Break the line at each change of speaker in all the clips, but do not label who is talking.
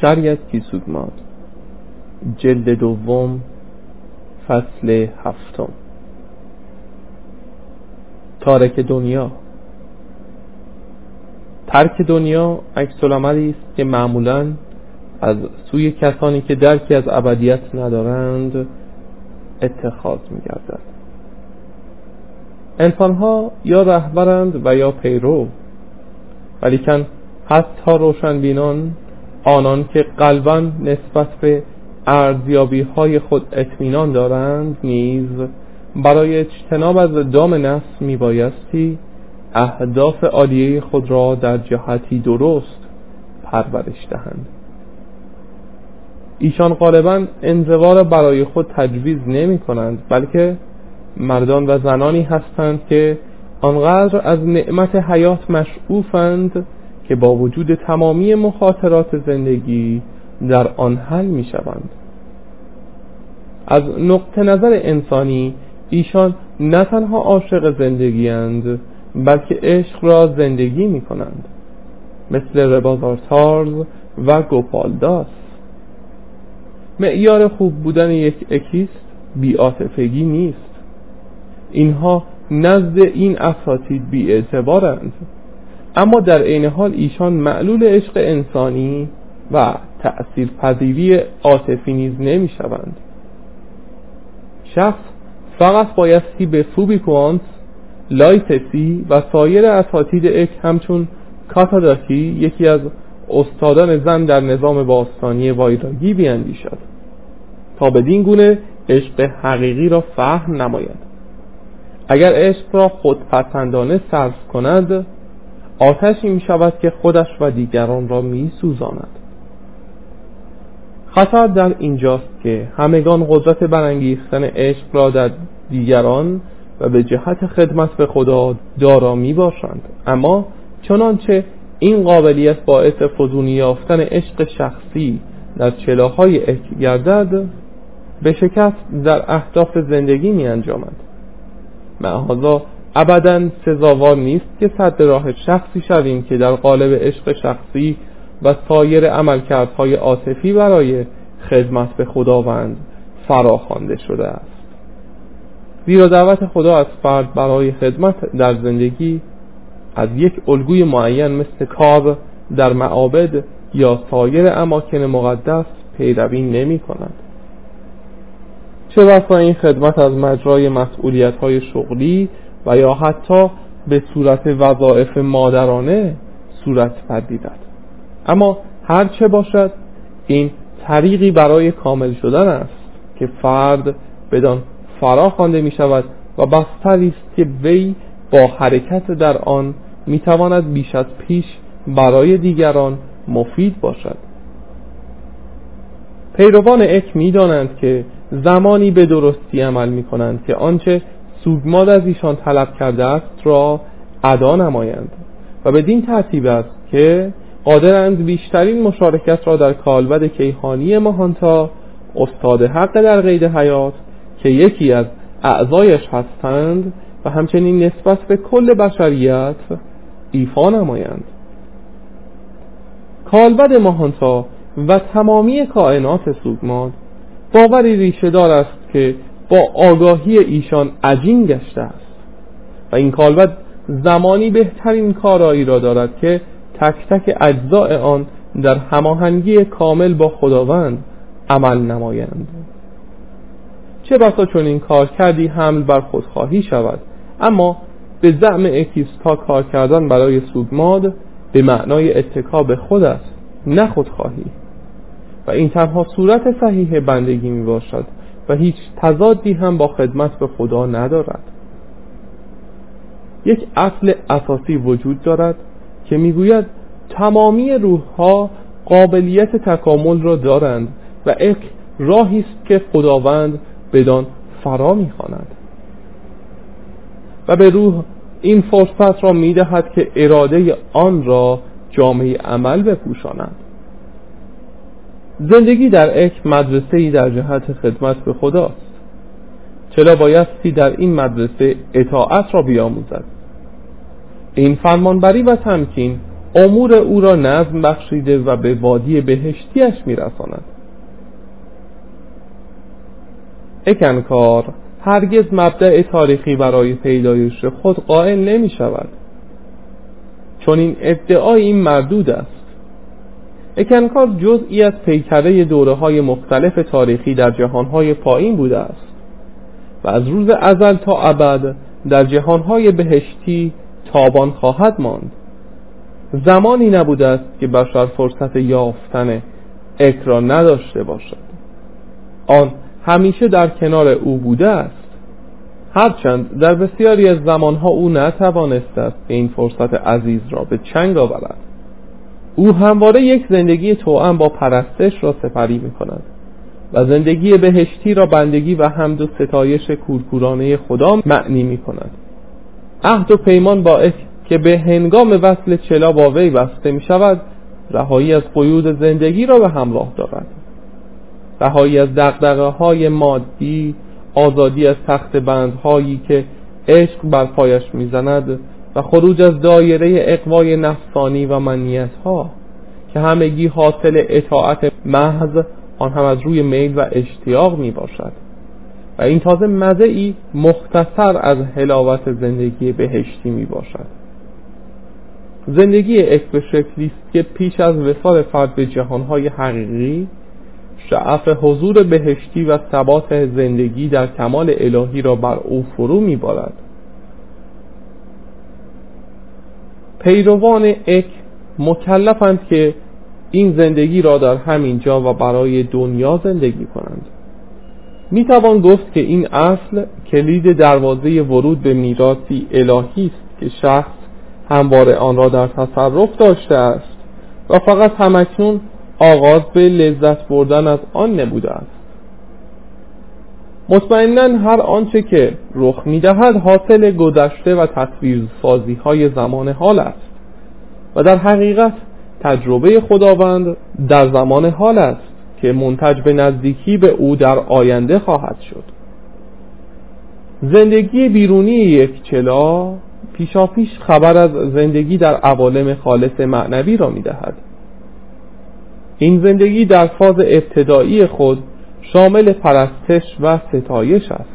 شریعت کی سودماد جلد دوم فصل هفتم. تارک دنیا. ترک دنیا عکس است که معمولا از سوی کسانی که درکی از ابدیت ندارند اتخاذ میگردد. انسانها یا رهبرند و یا پیرو ولیکن حتی روشنبینان آنان که قلبا نسبت به ارزیابی های خود اطمینان دارند نیز برای اجتناب از دام نفس میبایستی اهداف عالیه خود را در جهتی درست پرورش دهند. ایشان غالبا انزوا را برای خود تجویز نمی کنند بلکه مردان و زنانی هستند که آنقدر از نعمت حیات مشعوفند که با وجود تمامی مخاطرات زندگی در آن حل می شوند از نقطه نظر انسانی ایشان نه تنها عاشق زندگی اند بلکه عشق را زندگی می کنند مثل ربازارتارز و گوپالداس معیار خوب بودن یک اکیست بی‌عاطفگی نیست. اینها نزد این اساتید بی اعتبارند اما در عین حال ایشان معلول عشق انسانی و تأثیر پذیری عاطفی نیز نمی شوند شخص فقط بایستی به فوبی کوانتز، لای تسی و سایر اساتید اک همچون کاتاداکی یکی از استادان زن در نظام باستانی وایراگی بیاندیشد تا بدین گونه عشق حقیقی را فهم نماید. اگر عشق را خودپسندانه صرف کند آتشی می شود که خودش و دیگران را می سوزاند خطر در اینجاست که همگان قدرت برانگیختن عشق را در دیگران و به جهت خدمت به خدا دارا می باشند اما چنانچه این قابلیت باعث فزونی یافتن عشق شخصی در چلاهای عشق گردد به شکست در اهداف زندگی می انجامد ابدا سزاوار نیست که صد راه شخصی شویم که در قالب عشق شخصی و سایر عملکردهای عاطفی برای خدمت به خداوند فراخوانده شده است. زیرا دعوت خدا از فرد برای خدمت در زندگی از یک الگوی معین مثل کار در معابد یا سایر اماکن مقدس پیروی نمی کند. چه بسا این خدمت از مجرای مسئولیت های شغلی و یا حتی به صورت وظایف مادرانه صورت پدیدد اما هر چه باشد این طریقی برای کامل شدن است که فرد بدان فرا خوانده می شود و بستری است که وی با حرکت در آن می تواند بیش از پیش برای دیگران مفید باشد. پیروان اک می دانند که زمانی به درستی عمل می کنند که آنچه سوگماد از ایشان طلب کرده است را ادا نمایند. و بدین ترتیب است که قادرند بیشترین مشارکت را در کالبد کیهانی ماهانتا استاد حق در قید حیات که یکی از اعضایش هستند و همچنین نسبت به کل بشریت ایفا نمایند. کالبد ماهانتا و تمامی کائنات سوگماد باوری ریشه دار است که با آگاهی ایشان عجین گشته است. و این کالبد زمانی بهترین کارایی را دارد که تک تک اجزاء آن در هماهنگی کامل با خداوند عمل نمایند. چه بسا چون این کار کردی حمل بر خودخواهی شود اما به زعم اکیستا کار کردن برای سوگماد به معنای اتکا به خود است نه خودخواهی و این تنها صورت صحیح بندگی می باشد و هیچ تضادی هم با خدمت به خدا ندارد. یک اصل اساسی وجود دارد که می‌گوید تمامی روح ها قابلیت تکامل را دارند و اک راهی است که خداوند بدان فرا می‌خواند. و به روح این فرصت را می‌دهد که اراده آن را جامعه عمل بپوشاند. زندگی در اک مدرسه ای در جهت خدمت به خداست چرا بایستی در این مدرسه اطاعت را بیاموزد؟ این فرمانبری و تمکین امور او را نظم بخشیده و به وادی بهشتیش میرساند. اکنکار هرگز مبدع تاریخی برای پیدایش خود قائل نمی شود چون این ادعای این مردود است. اکنکار جزئی از پیکره دوره های مختلف تاریخی در جهانهای پایین بوده است و از روز ازل تا ابد در جهانهای بهشتی تابان خواهد ماند. زمانی نبوده است که بشر فرصت یافتن اکرا نداشته باشد. آن همیشه در کنار او بوده است. هرچند در بسیاری از زمانها او نتوانسته است این فرصت عزیز را به چنگ آورد. او همواره یک زندگی توأم با پرستش را سپری می کند و زندگی بهشتی را بندگی و حمد و ستایش کورکورانه خدا معنی می کند عهد و پیمان باعث که به هنگام وصل چلا با وی بسته می شود رهایی از قیود زندگی را به همراه دارد. رهایی از دقدقه های مادی آزادی از تخت بندهایی که عشق بر پایش می‌زند و خروج از دایره اقوای نفسانی و منیت ها که همگی حاصل اطاعت محض آن هم از روی میل و اشتیاق می باشد و این تازه مزه ای مختصر از حلاوت زندگی بهشتی می باشد زندگی اک به شکلی است که پیش از وصال فرد به جهانهای حقیقی شعف حضور بهشتی و ثبات زندگی در کمال الهی را بر او فرو میبارد. پیروان اک مکلفند که این زندگی را در همین جا و برای دنیا زندگی کنند. می توان گفت که این اصل کلید دروازه ورود به میراثی الهی است که شخص همواره آن را در تصرف داشته است و فقط همکنون آغاز به لذت بردن از آن نبوده است. مطمئنا هر آنچه که رخ می‌دهد حاصل گذشته و تصویرسازی های زمان حال است. و در حقیقت تجربه خداوند در زمان حال است که منتج به نزدیکی به او در آینده خواهد شد. زندگی بیرونی یک چلا پیشاپیش خبر از زندگی در عوالم خالص معنوی را می‌دهد. این زندگی در فاز ابتدایی خود شامل پرستش و ستایش است.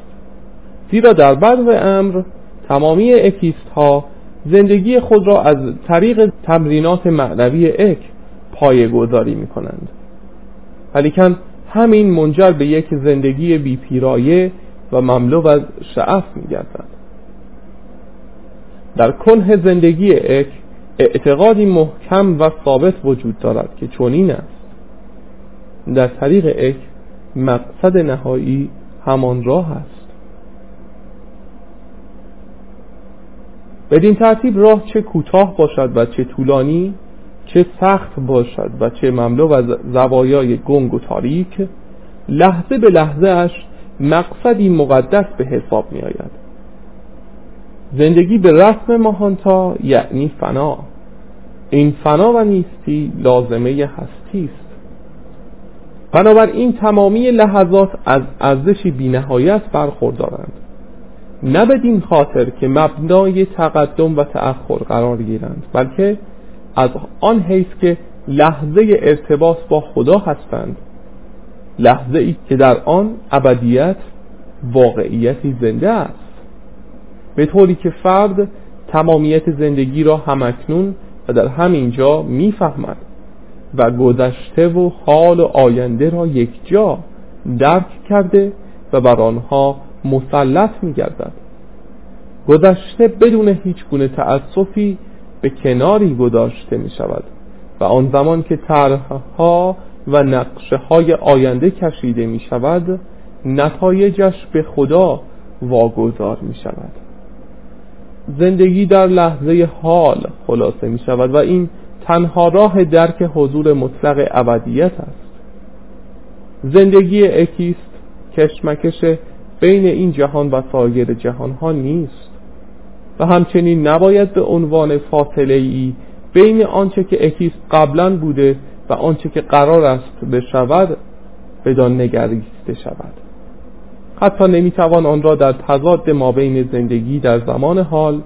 زیرا در بدو امر تمامی اکیست ها زندگی خود را از طریق تمرینات معنوی اک پایه گذاری می کنند ولیکن همین منجر به یک زندگی بیپیرایه و مملو از شعف می گردد در کنه زندگی اک اعتقادی محکم و ثابت وجود دارد که چنین است. در طریق اک مقصد نهایی همان راه است. بدین ترتیب راه چه کوتاه باشد و چه طولانی چه سخت باشد و چه مملو از زوایای گنگ و تاریک لحظه به لحظه اش مقصدی مقدس به حساب می آید زندگی به رسم ماهانتا یعنی فنا. این فنا و نیستی لازمه هستی است. بنابراین تمامی لحظات از ارزشی بینهایت برخوردارند. نه بدین خاطر که مبنای تقدم و تأخر قرار گیرند بلکه از آن حیث که لحظه ارتباط با خدا هستند لحظه ای که در آن ابدیت واقعیتی زنده است. به طوری که فرد تمامیت زندگی را همکنون و در همین جا می‌فهمد. و گذشته و حال و آینده را یک جا درک کرده و بر آنها مسلط می گردد گذشته بدون هیچ گونه تأسفی به کناری گذاشته می شود و آن زمان که طرحها و نقشه های آینده کشیده می شود نتایجش به خدا واگذار می شود زندگی در لحظه حال خلاصه می شود و این تنها راه درک حضور مطلق ابدیت است. زندگی اکیست کشمکش بین این جهان و سایر جهان ها نیست و همچنین نباید به عنوان فاصله ای بین آنچه که اکیست قبلا بوده و آنچه که قرار است بشود بدان نگریسته شود. حتی نمی‌توان آن را در تضاد ما بین زندگی در زمان حال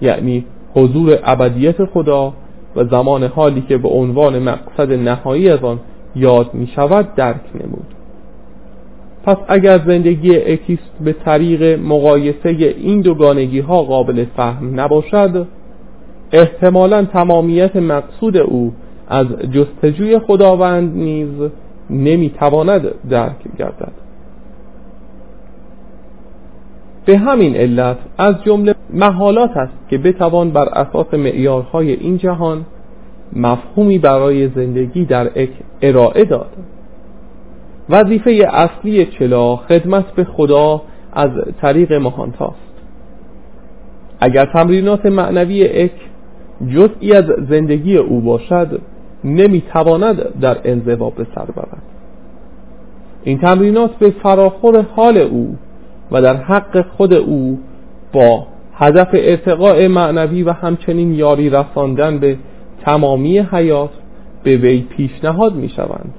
یعنی حضور ابدیت خدا و زمان حالی که به عنوان مقصد نهایی از آن یاد می شود درک نمود. پس اگر زندگی اکیست به طریق مقایسه این دوگانگی ها قابل فهم نباشد احتمالا تمامیت مقصود او از جستجوی خداوند نیز نمی‌تواند درک گردد. به همین علت از جمله محالات است که بتوان بر اساس معیارهای این جهان مفهومی برای زندگی در اک ارائه داد. وظیفه اصلی چلا خدمت به خدا از طریق مهانتاست. اگر تمرینات معنوی اک جزئی از زندگی او باشد نمی‌تواند در انزوا به سر برد. این تمرینات به فراخور حال او و در حق خود او با هدف ارتقاء معنوی و همچنین یاری رساندن به تمامی حیات به وی پیشنهاد می شوند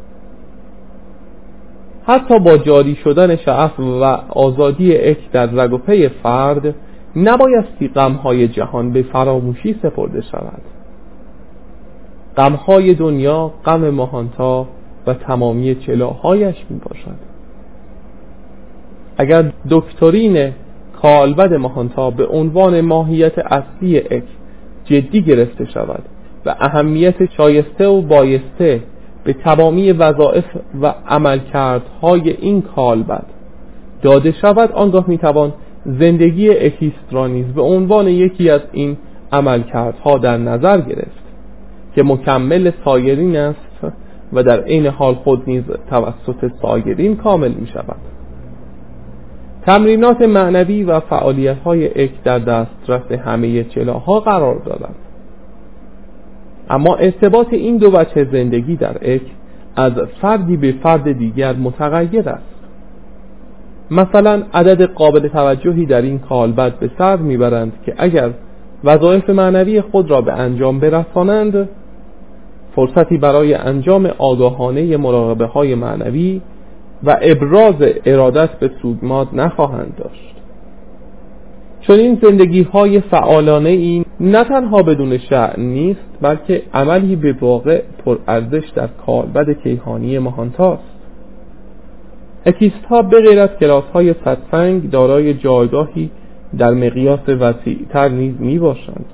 حتی با جاری شدن شعف و آزادی اک در رگ فرد نبایستی غمهای جهان به فراموشی سپرده شود. غمهای دنیا غم ماهانتا و تمامی چلاهایش می باشد اگر دکترین کالبد ماهانتا به عنوان ماهیت اصلی اک جدی گرفته شود و اهمیت شایسته و بایسته به تمامی وظایف و عملکردهای این کالبد داده شود آنگاه می‌توان زندگی اکیسترانیز به عنوان یکی از این عملکردها در نظر گرفت که مکمل سایرین است و در عین حال خود نیز توسط سایرین کامل می شود تمرینات معنوی و فعالیت های اک در دسترس همه چلاها قرار دارند اما ارتباط این دو بچه زندگی در اک از فردی به فرد دیگر متغیر است. مثلا عدد قابل توجهی در این کالبد به سر می‌برند که اگر وظایف معنوی خود را به انجام برسانند فرصتی برای انجام آگاهانه مراقبه های معنوی و ابراز ارادت به سوگماد نخواهند داشت. چون این زندگی های فعالانه این نه تنها بدون شعن نیست بلکه عملی به واقع پرارزش در کالبد کیهانی مهانتاست اکیست ها به غیر از کلاس های دارای جایگاهی در مقیاس وسیعتر نیز می باشند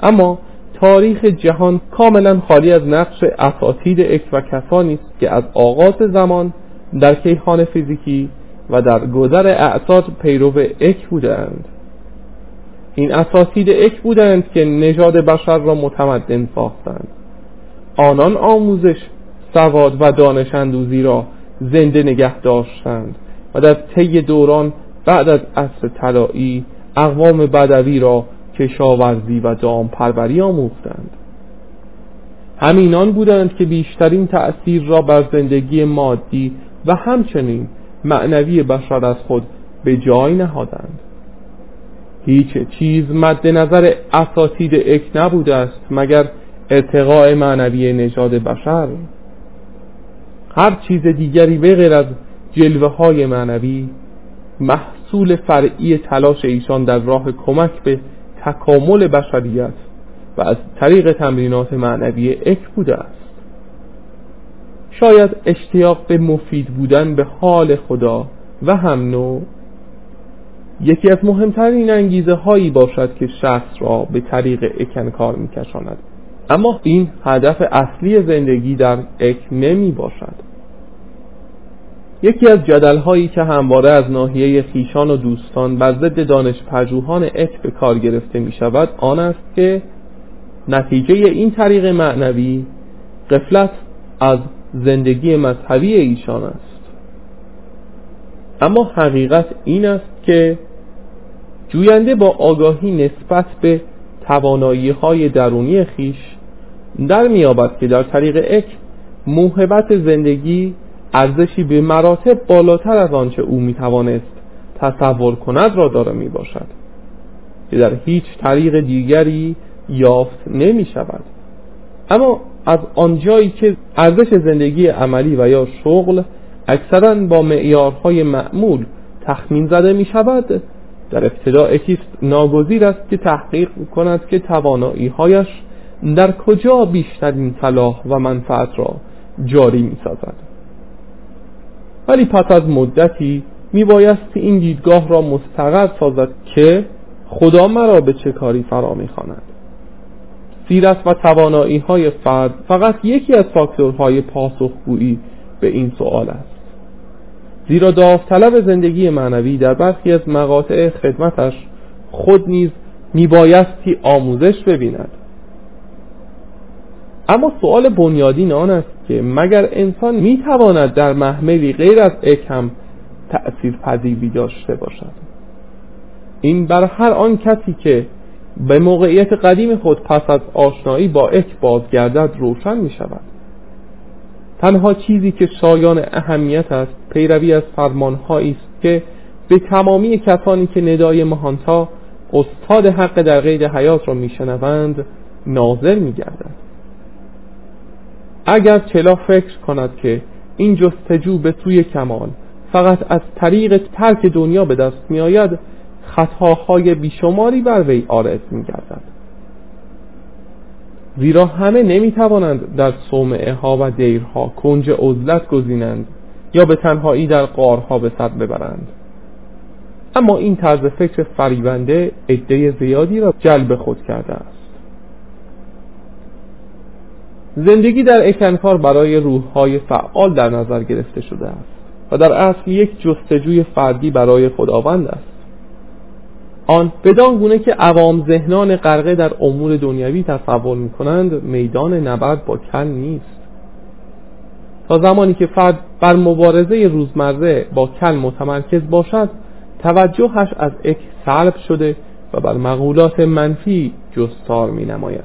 اما تاریخ جهان کاملا خالی از نقش اساتید اک و کسانی است که از آغاز زمان در کیهان فیزیکی و در گذر اعصاد پیرو اک بودند. این اساتید اک بودند که نژاد بشر را متمدن ساختند. آنان آموزش سواد و دانش اندوزی را زنده نگه داشتند و در طی دوران بعد از عصر طلایی اقوام بدوی را کشاورزی و دام پروری آموختند. همینان بودند که بیشترین تأثیر را بر زندگی مادی و همچنین معنوی بشر از خود به جای نهادند. هیچ چیز مد نظر اساتید اک نبوده است مگر ارتقاء معنوی نژاد بشر. هر چیز دیگری به غیر از جلوه های معنوی محصول فرعی تلاش ایشان در راه کمک به تکامل بشریت و از طریق تمرینات معنوی اک بوده است. شاید اشتیاق به مفید بودن به حال خدا و هم نوع یکی از مهمترین انگیزه هایی باشد که شخص را به طریق اکن کار میکشاند. اما این هدف اصلی زندگی در اک نمی باشد. یکی از جدل هایی که همواره از ناحیه خیشان و دوستان بر ضد دانش پژوهان اک به کار گرفته می شود آن است که نتیجه این طریق معنوی قفلت از زندگی مذهبی ایشان است. اما حقیقت این است که جوینده با آگاهی نسبت به توانایی های درونی خیش در میابد که در طریق اک موهبت زندگی ارزشی به مراتب بالاتر از آنچه او می‌توانست تصور کند را داره می باشد که در هیچ طریق دیگری یافت نمی شود اما از آنجایی که ارزش زندگی عملی و یا شغل اکثرا با معیارهای معمول تخمین زده می شود در ابتدا اکیست ناگزیر است که تحقیق کند که توانایی هایش در کجا بیشترین صلاح و منفعت را جاری می سازد ولی پس از مدتی می بایست این دیدگاه را مستقر سازد که خدا مرا به چه کاری فرا می خاند. سیرت و توانایی های فرد فقط یکی از فاکتورهای پاسخگویی به این سوال است. زیرا داوطلب زندگی معنوی در برخی از مقاطع خدمتش خود نیز میبایستی آموزش ببیند. اما سوال بنیادین آن است که مگر انسان می‌تواند در محملی غیر از اکم تأثیر پذیری داشته باشد؟ این بر هر آن کسی که به موقعیت قدیم خود پس از آشنایی با اک بازگردد روشن می شود تنها چیزی که شایان اهمیت است پیروی از فرمانهایی است که به تمامی کسانی که ندای مهانتا استاد حق در قید حیات را میشنوند ناظر میگردد. اگر چلا فکر کند که این جستجو به سوی کمال فقط از طریق ترک دنیا به دست میآید خطاهای بیشماری بر وی آرز میگردد. زیرا همه نمی‌توانند در صومعه ها و دیرها کنج عزلت گزینند یا به تنهایی در قارها به سر ببرند. اما این طرز فکر فریبنده عده زیادی را جلب خود کرده است. زندگی در اکنکار برای روحهای فعال در نظر گرفته شده است و در اصل یک جستجوی فردی برای خداوند است. آن بدان گونه که عوام ذهنان غرقه در امور دنیوی تصور می کنند میدان نبرد با کل نیست. تا زمانی که فرد بر مبارزه روزمره با کل متمرکز باشد توجهش از اک سلب شده و بر مقولات منفی جستار می نماید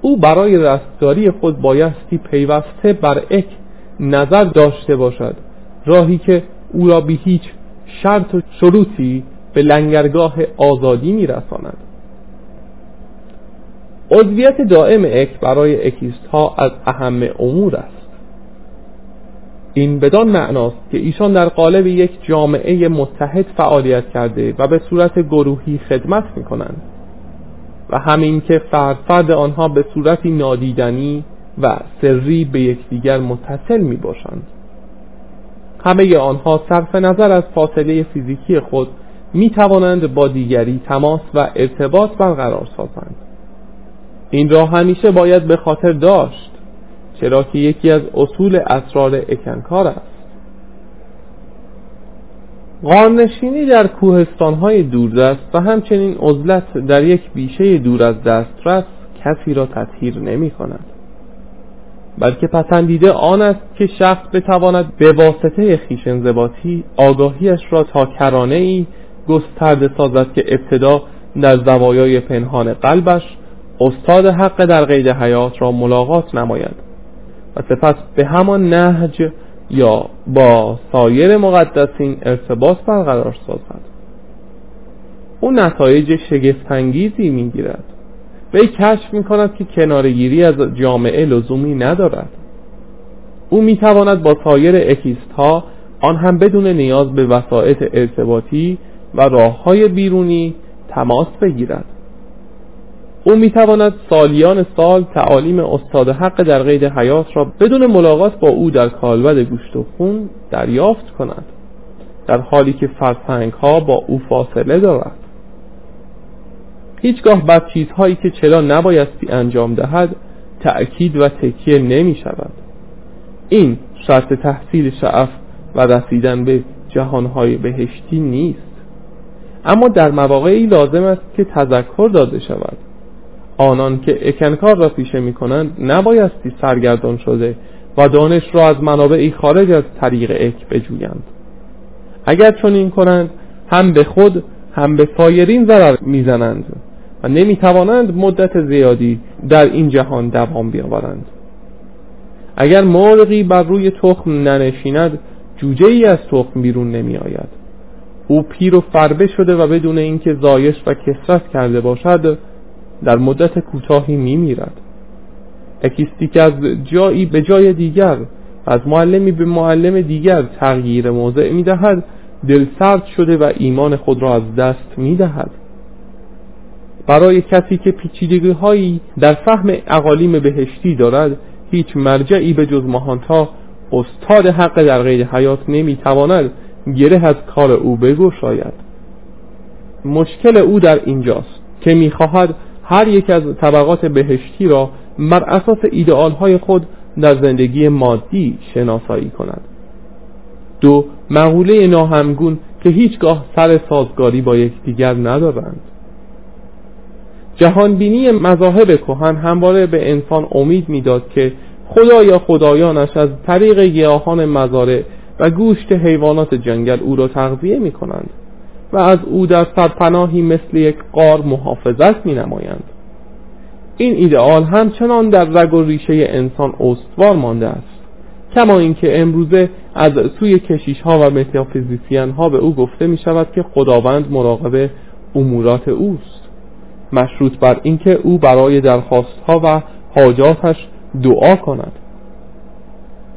او برای رستگاری خود بایستی پیوسته بر اک نظر داشته باشد راهی که او را به هیچ شرط و شروطی به لنگرگاه آزادی میرساند. عضویت دائم اک برای اکیست ها از اهم امور است. این بدان معناست که ایشان در قالب یک جامعه متحد فعالیت کرده و به صورت گروهی خدمت می کنند و همین که فرد فرد آنها به صورتی نادیدنی و سری به یکدیگر متصل می باشند همه آنها صرف نظر از فاصله فیزیکی خود می توانند با دیگری تماس و ارتباط برقرار سازند. این را همیشه باید به خاطر داشت چرا که یکی از اصول اسرار اکنکار است. غارنشینی در کوهستانهای دوردست و همچنین عزلت در یک بیشه دور از دسترس کسی را تطهیر نمی کند بلکه پسندیده آن است که شخص بتواند به واسطه خیشنزباتی آگاهیش را تا کرانه ای گسترده سازد که ابتدا در زوایای پنهان قلبش استاد حق در قید حیات را ملاقات نماید و سپس به همان نهج یا با سایر مقدسین ارتباط برقرار سازد. او نتایج شگفتانگیزی می‌گیرد وی کشف می کند که کنارگیری از جامعه لزومی ندارد. او می تواند با سایر اکیست ها آن هم بدون نیاز به وسایط ارتباطی و راه های بیرونی تماس بگیرد. او می تواند سالیان سال تعالیم استاد حق در قید حیات را بدون ملاقات با او در کالبد گوشت و خون دریافت کند در حالی که فرسنگ ها با او فاصله دارد. هیچگاه بر چیزهایی که چرا نبایستی انجام دهد تأکید و تکیه نمی شود این شرط تحصیل شعف و رسیدن به جهانهای بهشتی نیست. اما در مواقعی لازم است که تذکر داده شود. آنان که اکنکار را پیشه می کنند نبایستی سرگردان شده و دانش را از منابعی خارج از طریق اک بجویند. اگر چون این کنند هم به خود هم به سایرین ضرر می‌زنند و نمی‌توانند مدت زیادی در این جهان دوام بیاورند. اگر مرغی بر روی تخم ننشیند جوجه ای از تخم بیرون نمی آید او پیر و فربه شده و بدون اینکه زایش و کسرت کرده باشد در مدت کوتاهی می میرد اکیستی که از جایی به جای دیگر از معلمی به معلم دیگر تغییر موضع می دهد دل سرد شده و ایمان خود را از دست می دهد برای کسی که پیچیدگی هایی در فهم اقالیم بهشتی دارد هیچ مرجعی به جز ماهانتا استاد حق در غیر حیات نمی‌تواند گره از کار او بگشاید مشکل او در اینجاست که می‌خواهد هر یک از طبقات بهشتی را بر اساس ایدئال های خود در زندگی مادی شناسایی کند. دو مقوله ناهمگون که هیچگاه سر سازگاری با یکدیگر ندارند. جهانبینی مذاهب کهن همواره به انسان امید می‌داد که خدا یا خدایانش از طریق گیاهان مزارع و گوشت حیوانات جنگل او را تغذیه می کنند و از او در سرپناهی مثل یک قار محافظت می نمایند این ایدئال همچنان در رگ و ریشه انسان استوار مانده است کما اینکه امروزه از سوی کشیش ها و متافیزیسیان ها به او گفته می شود که خداوند مراقب امورات اوست. مشروط بر اینکه او برای درخواست ها و حاجاتش دعا کند.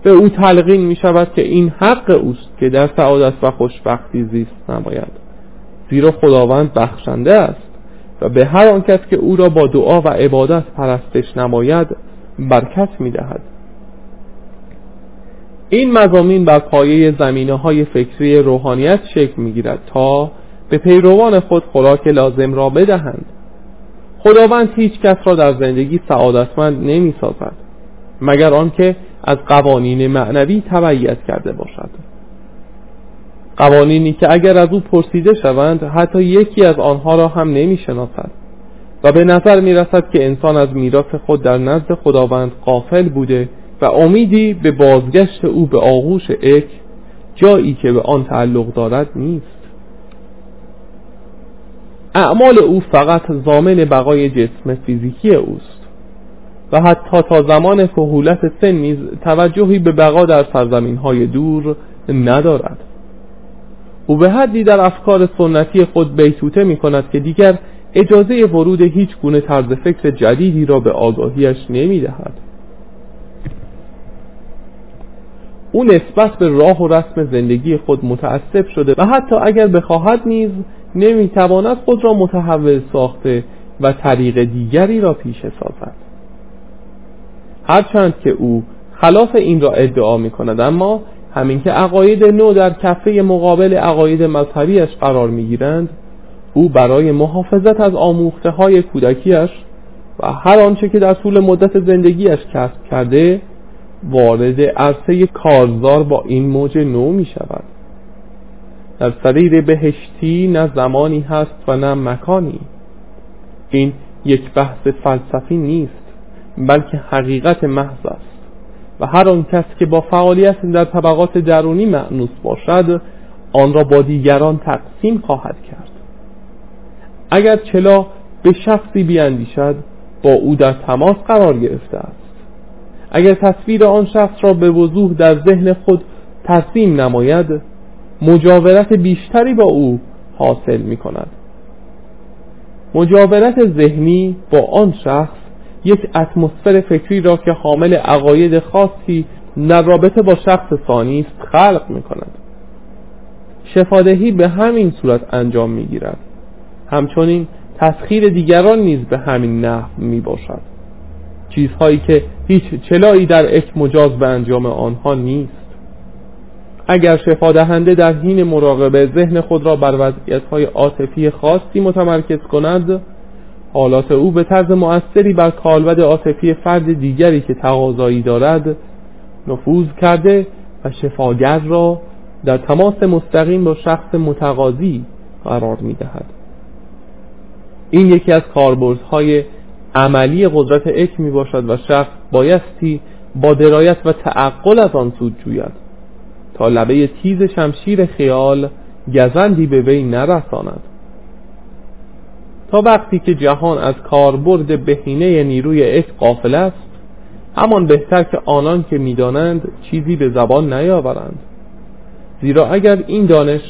به او تلقین می شود که این حق اوست که در سعادت و خوشبختی زیست نماید. زیرا خداوند بخشنده است و به هر آن کس که او را با دعا و عبادت پرستش نماید برکت می دهد این مزامین بر پایه زمینه های فکری روحانیت شکل می گیرد تا به پیروان خود خوراک لازم را بدهند. خداوند هیچ کس را در زندگی سعادتمند نمی سازد مگر آنکه از قوانین معنوی تبعیت کرده باشد. قوانینی که اگر از او پرسیده شوند حتی یکی از آنها را هم نمی شناسد و به نظر می رسد که انسان از میراث خود در نزد خداوند قافل بوده و امیدی به بازگشت او به آغوش اک جایی که به آن تعلق دارد نیست. اعمال او فقط زامن بقای جسم فیزیکی اوست. و حتی تا زمان کهولت سن نیز توجهی به بقا در سرزمین های دور ندارد. او به حدی در افکار سنتی خود بیتوته می کند که دیگر اجازه ورود هیچ گونه طرز فکر جدیدی را به آگاهیش نمی دهد او نسبت به راه و رسم زندگی خود متاسف شده و حتی اگر بخواهد نیز نمی‌تواند خود را متحول ساخته و طریق دیگری را پیش سازد. هرچند که او خلاف این را ادعا می کند اما همین که عقاید نو در کفه مقابل عقاید مذهبیش قرار می گیرند او برای محافظت از آموخته های کودکیش و هر آنچه که در طول مدت زندگیش کسب کرده وارد عرصه کارزار با این موج نو می شود در سریر بهشتی نه زمانی هست و نه مکانی. این یک بحث فلسفی نیست. بلکه حقیقت محض است. و هر آن کس که با فعالیت در طبقات درونی معنوس باشد آن را با دیگران تقسیم خواهد کرد. اگر چلا به شخصی بیاندیشد با او در تماس قرار گرفته است. اگر تصویر آن شخص را به وضوح در ذهن خود ترسیم نماید مجاورت بیشتری با او حاصل می کند مجاورت ذهنی با آن شخص یک اتمسفر فکری را که حامل عقاید خاصی در رابطه با شخص ثانی است خلق می کند شفادهی به همین صورت انجام می گیرد همچنین تسخیر دیگران نیز به همین نحو می باشد چیزهایی که هیچ چلایی در اک مجاز به انجام آنها نیست. اگر شفا دهنده در حین مراقبه ذهن خود را بر وضعیت های عاطفی خاصی متمرکز کند حالات او به طرز مؤثری بر کالبد عاطفی فرد دیگری که تقاضایی دارد نفوذ کرده و شفاگر را در تماس مستقیم با شخص متقاضی قرار می دهد این یکی از کاربردهای عملی قدرت اک می باشد و شخص بایستی با درایت و تعقل از آن سود جوید تا لبه تیز شمشیر خیال گزندی به وی نرساند. تا وقتی که جهان از کاربرد بهینه نیروی اک قافل است همان بهتر که آنان که می‌دانند چیزی به زبان نیاورند. زیرا اگر این دانش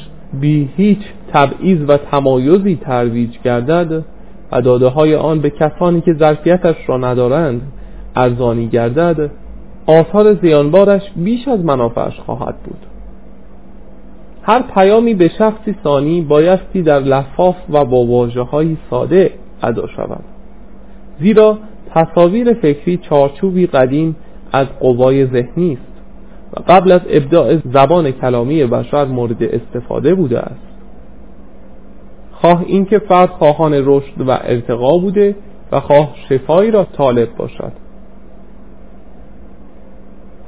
بی هیچ تبعیض و تمایزی ترویج گردد و داده های آن به کسانی که ظرفیتش را ندارند ارزانی گردد آثار زیانبارش بیش از منافعش خواهد بود. هر پیامی به شخصی ثانی بایستی در لفاف و با واجه های ساده ادا شود زیرا تصاویر فکری چارچوبی قدیم از قوای ذهنی است و قبل از ابداع زبان کلامی بشر مورد استفاده بوده است. خواه اینکه فرد خواهان رشد و ارتقا بوده و خواه شفایی را طالب باشد.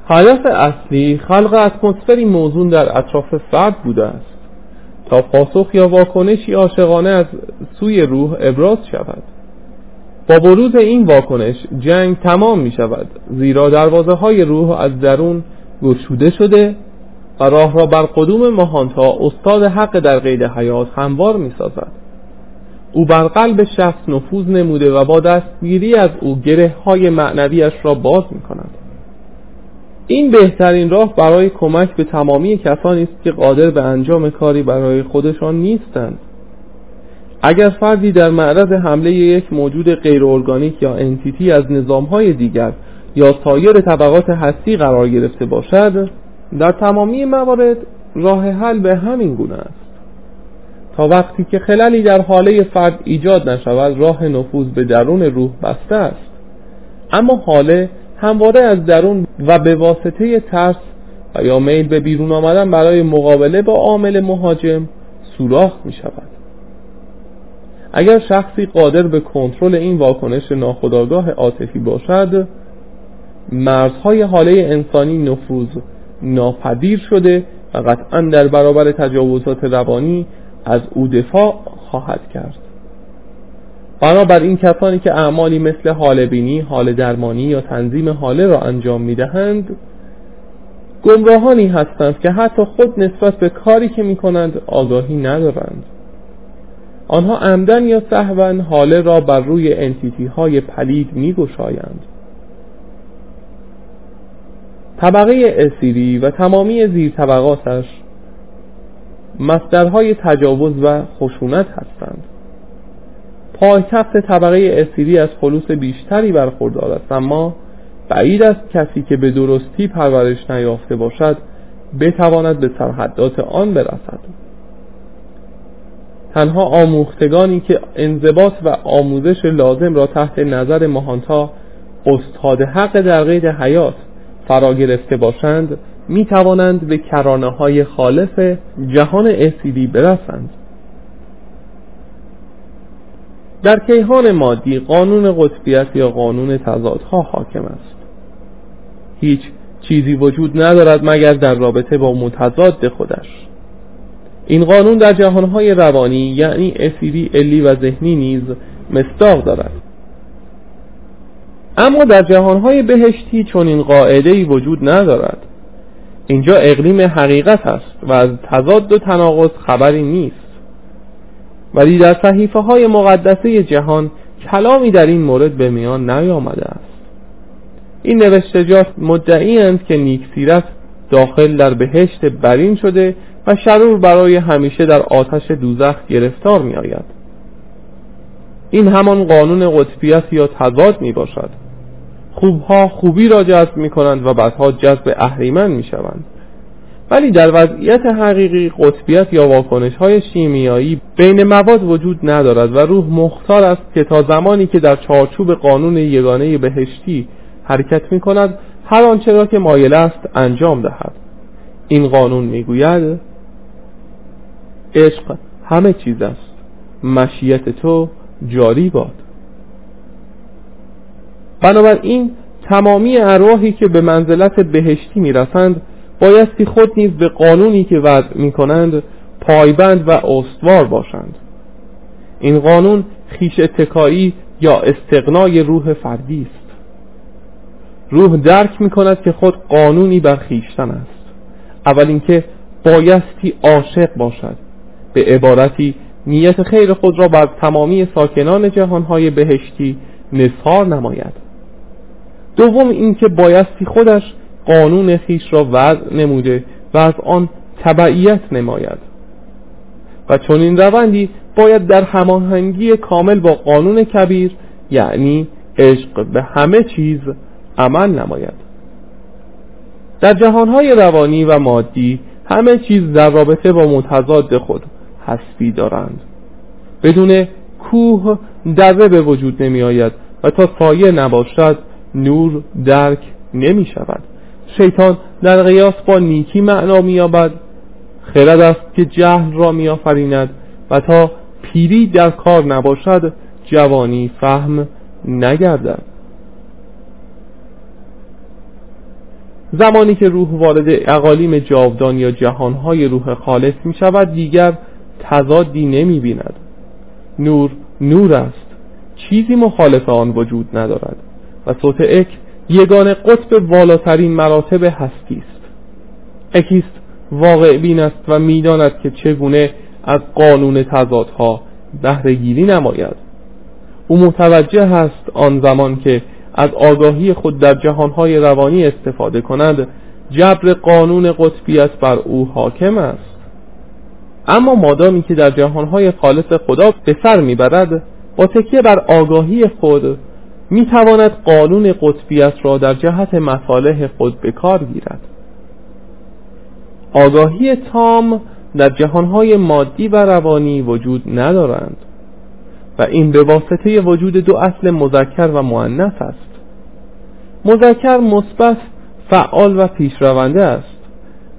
هدف اصلی خلق اتمسفری موزون در اطراف فرد بوده است. تا پاسخ یا واکنشی عاشقانه از سوی روح ابراز شود. با بروز این واکنش جنگ تمام می شود زیرا دروازه های روح از درون گشوده شده و راه را بر قدوم ماهانتا استاد حق در قید حیات هموار می سازد. او بر قلب شخص نفوذ نموده و با دستگیری از او گره های معنویش را باز می کند. این بهترین راه برای کمک به تمامی کسانی است که قادر به انجام کاری برای خودشان نیستند. اگر فردی در معرض حمله یک موجود غیر ارگانیک یا انتیتی از نظامهای دیگر یا سایر طبقات هستی قرار گرفته باشد در تمامی موارد راه حل به همین گونه است. تا وقتی که خللی در حاله فرد ایجاد نشود راه نفوذ به درون روح بسته است. اما حاله همواره از درون و به واسطه ترس و یا میل به بیرون آمدن برای مقابله با عامل مهاجم سوراخ می شود اگر شخصی قادر به کنترل این واکنش ناخودآگاه عاطفی باشد مرزهای حاله انسانی نفوذ ناپدیر شده و قطعا در برابر تجاوزات روانی از او دفاع خواهد کرد. بنابراین کسانی که اعمالی مثل حال بینی، حال درمانی یا تنظیم حاله را انجام می دهند گمراهانی هستند که حتی خود نسبت به کاری که می کنند آگاهی ندارند. آنها عمدن یا سهوا حاله را بر روی انتیتی های پلید می گشایند طبقه اسیری و تمامی زیر طبقاتش مصدرهای تجاوز و خشونت هستند. پایتخت طبقه اسیری از خلوص بیشتری برخوردار است اما بعید است کسی که به درستی پرورش نیافته باشد بتواند به سرحدات آن برسد. تنها آموختگانی که انضباط و آموزش لازم را تحت نظر مهانتا استاد حق در قید حیات فرا گرفته باشند می توانند به کرانه های خالص جهان اسیدی برسند. در کیهان مادی قانون قطبیت یا قانون تضادها حاکم است؟ هیچ چیزی وجود ندارد مگر در رابطه با متضاد خودش. این قانون در جهانهای روانی یعنی اسیدی علی و ذهنی نیز مصداق دارد. اما در جهانهای بهشتی چون این قاعده وجود ندارد. اینجا اقلیم حقیقت است و از تضاد و تناقض خبری نیست. ولی در صحیفه های مقدسه جهان کلامی در این مورد به میان نیامده است. این نوشتجات مدعی که نیکسیرت داخل در بهشت برین شده و شرور برای همیشه در آتش دوزخ گرفتار می آید این همان قانون قطبیت یا تضاد می باشد خوبها خوبی را جذب می کنند و بعدها جذب اهریمن می شوند ولی در وضعیت حقیقی قطبیت یا واکنش های شیمیایی بین مواد وجود ندارد و روح مختار است که تا زمانی که در چارچوب قانون یگانه بهشتی حرکت می کند هر آنچه را که مایل است انجام دهد. این قانون می‌گوید عشق همه چیز است. مشیت تو جاری باد. بنابراین تمامی ارواحی که به منزلت بهشتی می‌رسند بایستی خود نیز به قانونی که وضع می کنند پایبند و استوار باشند. این قانون خیش اتکایی یا استقنای روح فردی است. روح درک می کند که خود قانونی بر خیشتن است. اول اینکه بایستی عاشق باشد. به عبارتی نیت خیر خود را بر تمامی ساکنان جهانهای بهشتی نثار نماید. دوم اینکه بایستی خودش قانون خیش را وضع نموده و از آن تبعیت نماید. و چون این روندی باید در هماهنگی کامل با قانون کبیر یعنی عشق به همه چیز عمل نماید. در جهانهای روانی و مادی همه چیز در رابطه با متضاد خود هستی دارند. بدون کوه دره به وجود نمی آید و تا سایه نباشد نور درک نمی شود شیطان در قیاس با نیکی معنا می یابد خرد است که جهل را می آفریند و تا پیری در کار نباشد جوانی فهم نگردد. زمانی که روح وارد اقالیم جاودان یا جهانهای روح خالص می شود دیگر تضادی نمی بیند نور نور است. چیزی مخالف آن وجود ندارد و صوت اک یگان قطب والاترین مراتب هستی است. اکیست واقع بین است و می‌داند که چگونه از قانون تضادها بهرهگیری نماید. او متوجه است آن زمان که از آگاهی خود در جهانهای روانی استفاده کند جبر قانون قطبیت بر او حاکم است. اما مادامی که در جهانهای خالص خدا به سر می‌برد با تکیه بر آگاهی خود می‌تواند قانون قطبیت را در جهت مصالح خود به کار گیرد. آگاهی تام در جهانهای مادی و روانی وجود ندارند و این به واسطه وجود دو اصل مذکر و مؤنث است. مذکر مثبت فعال و پیشرونده است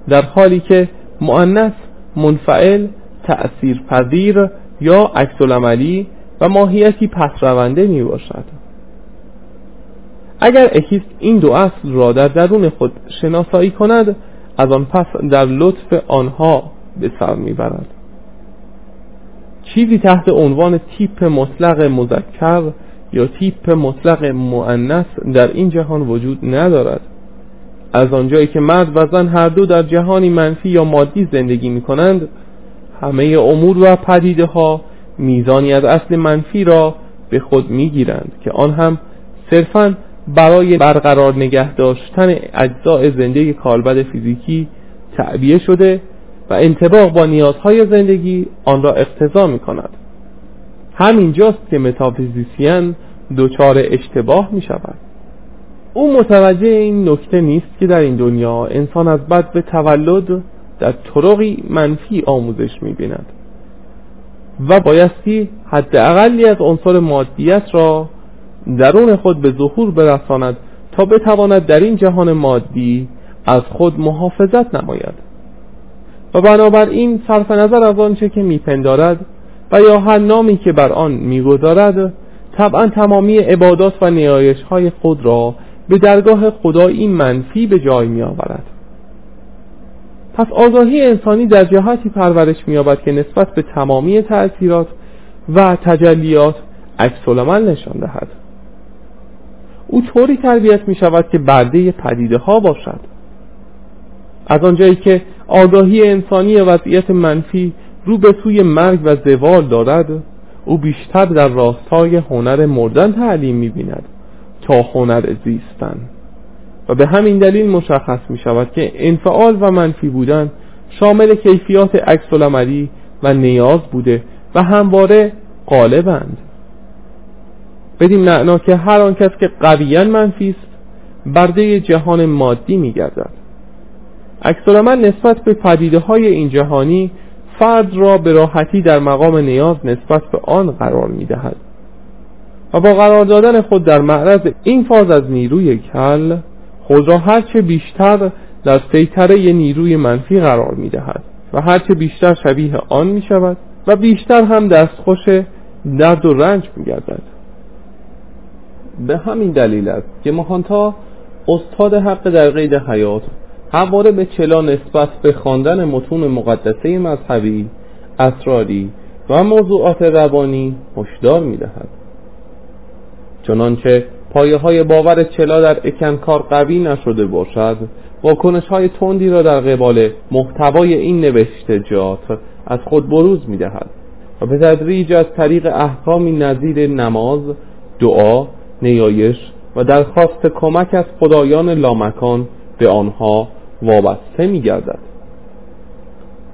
در حالی که مؤنث منفعل تأثیر پذیر یا عکس و ماهیتی پسرونده می باشد اگر اکیست این دو اصل را در درون خود شناسایی کند از آن پس در لطف آنها به سر می‌برد. چیزی تحت عنوان تیپ مطلق مذکر یا تیپ مطلق مؤنث در این جهان وجود ندارد. از آنجایی که مرد و زن هر دو در جهانی منفی یا مادی زندگی می کنند همه امور و پدیده ها میزانی از اصل منفی را به خود می گیرند که آن هم صرفا برای برقرار نگه داشتن اجزاء زنده کالبد فیزیکی تعبیه شده و انتباق با نیازهای زندگی آن را اقتضا می کند. همینجاست که متافیزیسیان دچار اشتباه می شود. او متوجه این نکته نیست که در این دنیا انسان از بد به تولد در طرقی منفی آموزش می بیند و بایستی حداقلی از عنصر مادیت را درون خود به ظهور برساند تا بتواند در این جهان مادی از خود محافظت نماید. و بنابراین صرف نظر از آنچه که میپندارد و یا هر نامی که بر آن می‌گذارد طبعا تمامی عبادات و نیایش های خود را به درگاه خدایی منفی به جای می آورد پس آگاهی انسانی در جهتی پرورش مییابد که نسبت به تمامی تأثیرات و تجلیات عکس نشان دهد. او طوری تربیت می شود که برده پدیده ها باشد. از آنجایی که آگاهی انسانی وضعیت منفی رو به سوی مرگ و زوال دارد او بیشتر در راستای هنر مردن تعلیم می بیند تا هنر زیستن. و به همین دلیل مشخص می شود که انفعال و منفی بودن شامل کیفیات عکس و نیاز بوده و همواره غالبند. بدین معنا که هر آن کس که قویا منفی است برده جهان مادی میگردد. عکس نسبت به پدیده های این جهانی فرد را به راحتی در مقام نیاز نسبت به آن قرار می‌دهد. و با قرار دادن خود در معرض این فاز از نیروی کل خود را هرچه بیشتر در سیطره نیروی منفی قرار می‌دهد و هرچه بیشتر شبیه آن می شود و بیشتر هم دستخوش درد و رنج می گردد به همین دلیل است که مهانتا استاد حق در قید حیات همواره به چلا نسبت به خواندن متون مقدسه مذهبی اسراری و موضوعات روانی هشدار می‌دهد. چنانچه پایه های باور چلا در اکنکار قوی نشده باشد واکنش های تندی را در قبال محتوای این نوشتجات از خود بروز می‌دهد و به تدریج از طریق احکامی نظیر نماز دعا نیایش و درخواست کمک از خدایان لامکان به آنها وابسته می گردد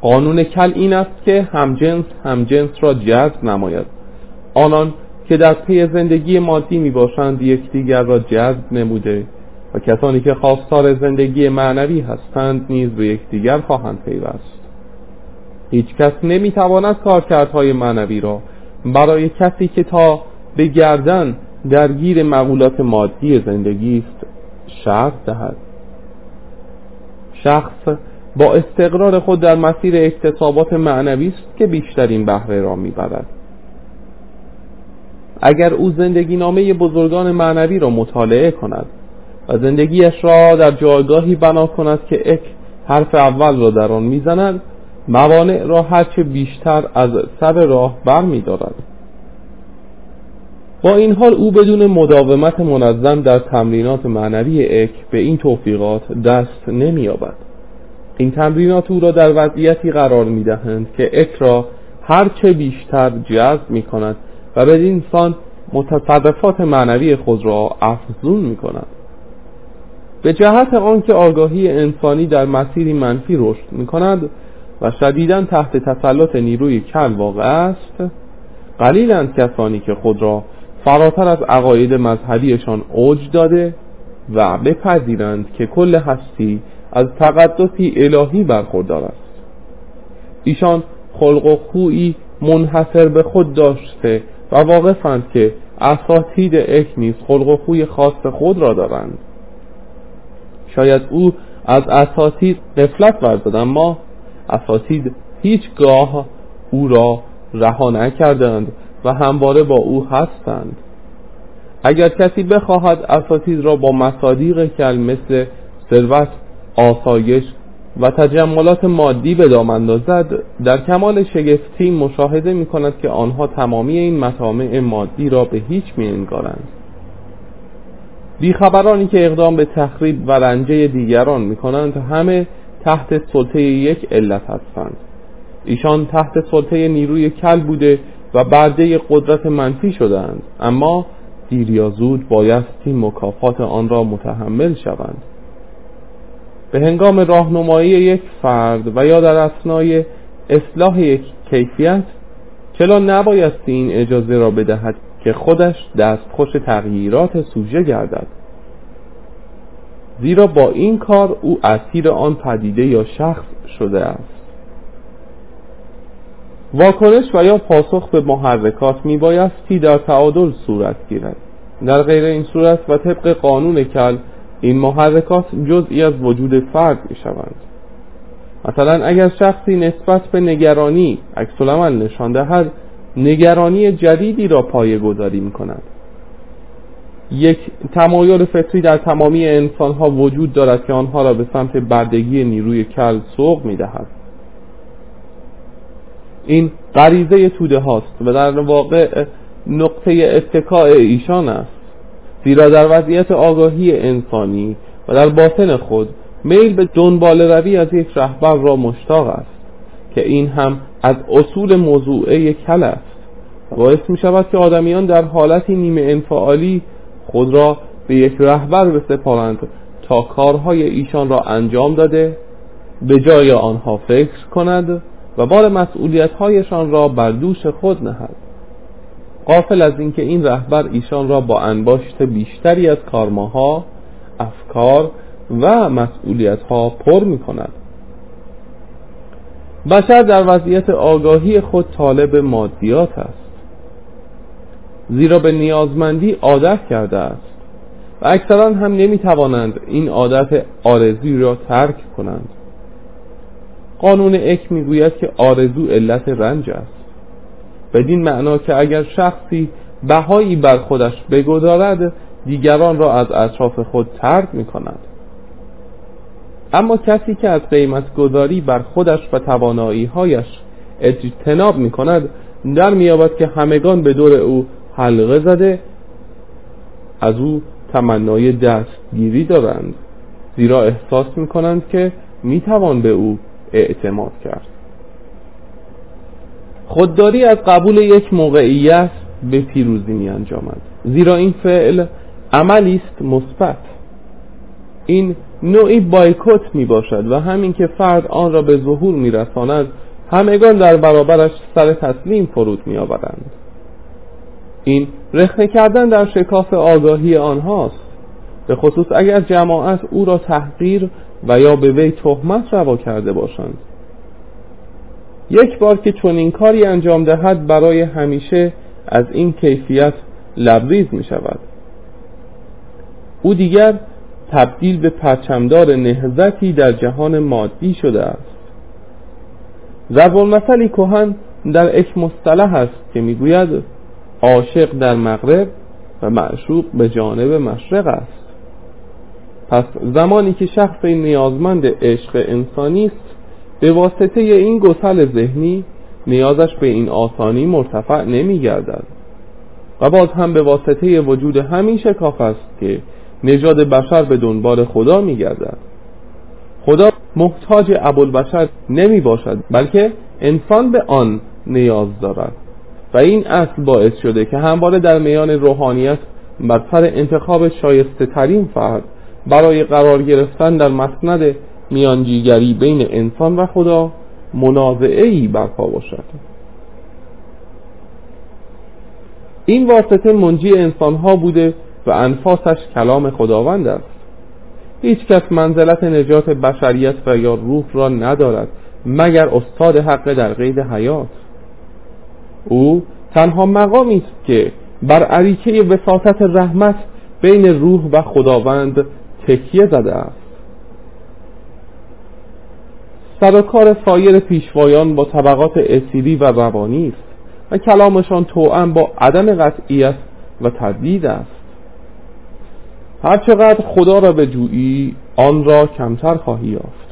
قانون کل این است که همجنس همجنس را جذب نماید. آنان که در پی زندگی مادی می باشند یکدیگر را جذب نموده و کسانی که خواستار زندگی معنوی هستند نیز به یکدیگر خواهند پیوست. هیچ کس نمی تواند کارکردهای معنوی را برای کسی که تا به گردن درگیر مقولات مادی زندگی است شرط دهد شخص با استقرار خود در مسیر اکتسابات معنوی است که بیشترین بهره را می‌برد اگر او زندگی نامه بزرگان معنوی را مطالعه کند و زندگیش را در جایگاهی بنا کند که اک حرف اول را در آن می‌زند موانع را هرچه بیشتر از سر راه بر می دارد. با این حال او بدون مداومت منظم در تمرینات معنوی اک به این توفیقات دست نمییابد. این تمرینات او را در وضعیتی قرار می دهند که اک را هرچه بیشتر جذب می کند و به سان متصرفات معنوی خود را افزون می کند به جهت آنکه آگاهی انسانی در مسیری منفی رشد می کند و شدیدا تحت تسلط نیروی کل واقع است قلیلند کسانی که خود را فراتر از عقاید مذهبیشان اوج داده و بپذیرند که کل هستی از تقدسی الهی برخوردار است. ایشان خلق و خویی منحصر به خود داشته و واقفند که اساتید اک نیز خلق و خوی خاص خود را دارند. شاید او از اساتید قفلت ورزد اما اساتید هیچگاه او را رها نکردند. و همواره با او هستند. اگر کسی بخواهد اساتید را با مصادیق کل مثل ثروت آسایش و تجملات مادی به دام اندازد در کمال شگفتی مشاهده می کند که آنها تمامی این مطامع مادی را به هیچ می انگارند. بیخبرانی که اقدام به تخریب و رنجه دیگران می کنند همه تحت سلطه یک علت هستند. ایشان تحت سلطه نیروی کل بوده و برده قدرت منفی شدند. اما دیر یا زود بایستی مکافات آن را متحمل شوند. به هنگام راهنمایی یک فرد و یا در اسنای اصلاح یک کیفیت چرا نبایستی این اجازه را بدهد که خودش دستخوش تغییرات سوژه گردد. زیرا با این کار او اسیر آن پدیده یا شخص شده است. واکنش و یا پاسخ به محرکات میبایستی در تعادل صورت گیرد. در غیر این صورت و طبق قانون کل این محرکات جزئی از وجود فرد می شوند مثلا اگر شخصی نسبت به نگرانی عکس نشان دهد نگرانی جدیدی را پایه گذاری می کند یک تمایل فطری در تمامی انسان ها وجود دارد که آنها را به سمت بردگی نیروی کل سوق می دهد این غریزه توده هاست و در واقع نقطه اتکاع ایشان است. زیرا در وضعیت آگاهی انسانی و در باطن خود میل به دنبال روی از یک رهبر را مشتاق است که این هم از اصول موضوعه کل است. باعث می شود که آدمیان در حالتی نیمه انفعالی خود را به یک رهبر بسپارند تا کارهای ایشان را انجام داده به جای آنها فکر کند و بار مسئولیتهایشان را بر دوش خود نهد. قافل از اینکه این رهبر ایشان را با انباشت بیشتری از کارماها افکار و مسئولیتها پر می کند بشر در وضعیت آگاهی خود طالب مادیات است. زیرا به نیازمندی عادت کرده است. و اکثرا هم نمی توانند این عادت آرزی را ترک کنند. قانون اک می‌گوید که آرزو علت رنج است. بدین معنا که اگر شخصی بهایی بر خودش بگذارد دیگران را از اطراف خود ترک می کند اما کسی که از قیمت گذاری بر خودش و توانایی هایش اجتناب می کند در میابد که همگان به دور او حلقه زده از او تمنای دستگیری دارند. زیرا احساس می کنند که می توان به او اعتماد کرد. خودداری از قبول یک موقعیت به پیروزی می انجامد. زیرا این فعل عملی است مثبت. این نوعی بایکوت می باشد و همین که فرد آن را به ظهور می رساند همگان در برابرش سر تسلیم فرود می آورند. این رخنه کردن در شکاف آگاهی آنهاست. به خصوص اگر جماعت او را تحقیر و یا به وی تهمت روا کرده باشند. یک بار که چنین کاری انجام دهد برای همیشه از این کیفیت لبریز می شود. او دیگر تبدیل به پرچمدار نهزتی در جهان مادی شده است. ضرب المثلی کهن در یک مصطلح است که می‌گوید عاشق در مغرب و معشوق به جانب مشرق است. پس زمانی که شخص نیازمند عشق انسانی است به واسطه این گسل ذهنی نیازش به این آسانی مرتفع نمی گردد و باز هم به واسطه وجود همین شکاف است که نژاد بشر به دنبال خدا می گردد خدا محتاج ابوالبشر نمی باشد بلکه انسان به آن نیاز دارد. و این اصل باعث شده که همواره در میان روحانیت بر سر انتخاب شایسته ترین فرد برای قرار گرفتن در مسند میانجیگری بین انسان و خدا منازعه برپا باشد. این واسطه منجی انسان ها بوده و انفاسش کلام خداوند است. هیچ کس منزلت نجات بشریت و یا روح را ندارد مگر استاد حق در قید حیات. او تنها مقامی است که بر عریکه وساطت رحمت بین روح و خداوند تکیه زده است. سر کار سایر پیشوایان با طبقات اسیری و روانی است و کلامشان توأم با عدم قطعیت و تردید است. هرچقدر خدا را به جویی آن را کمتر خواهی یافت.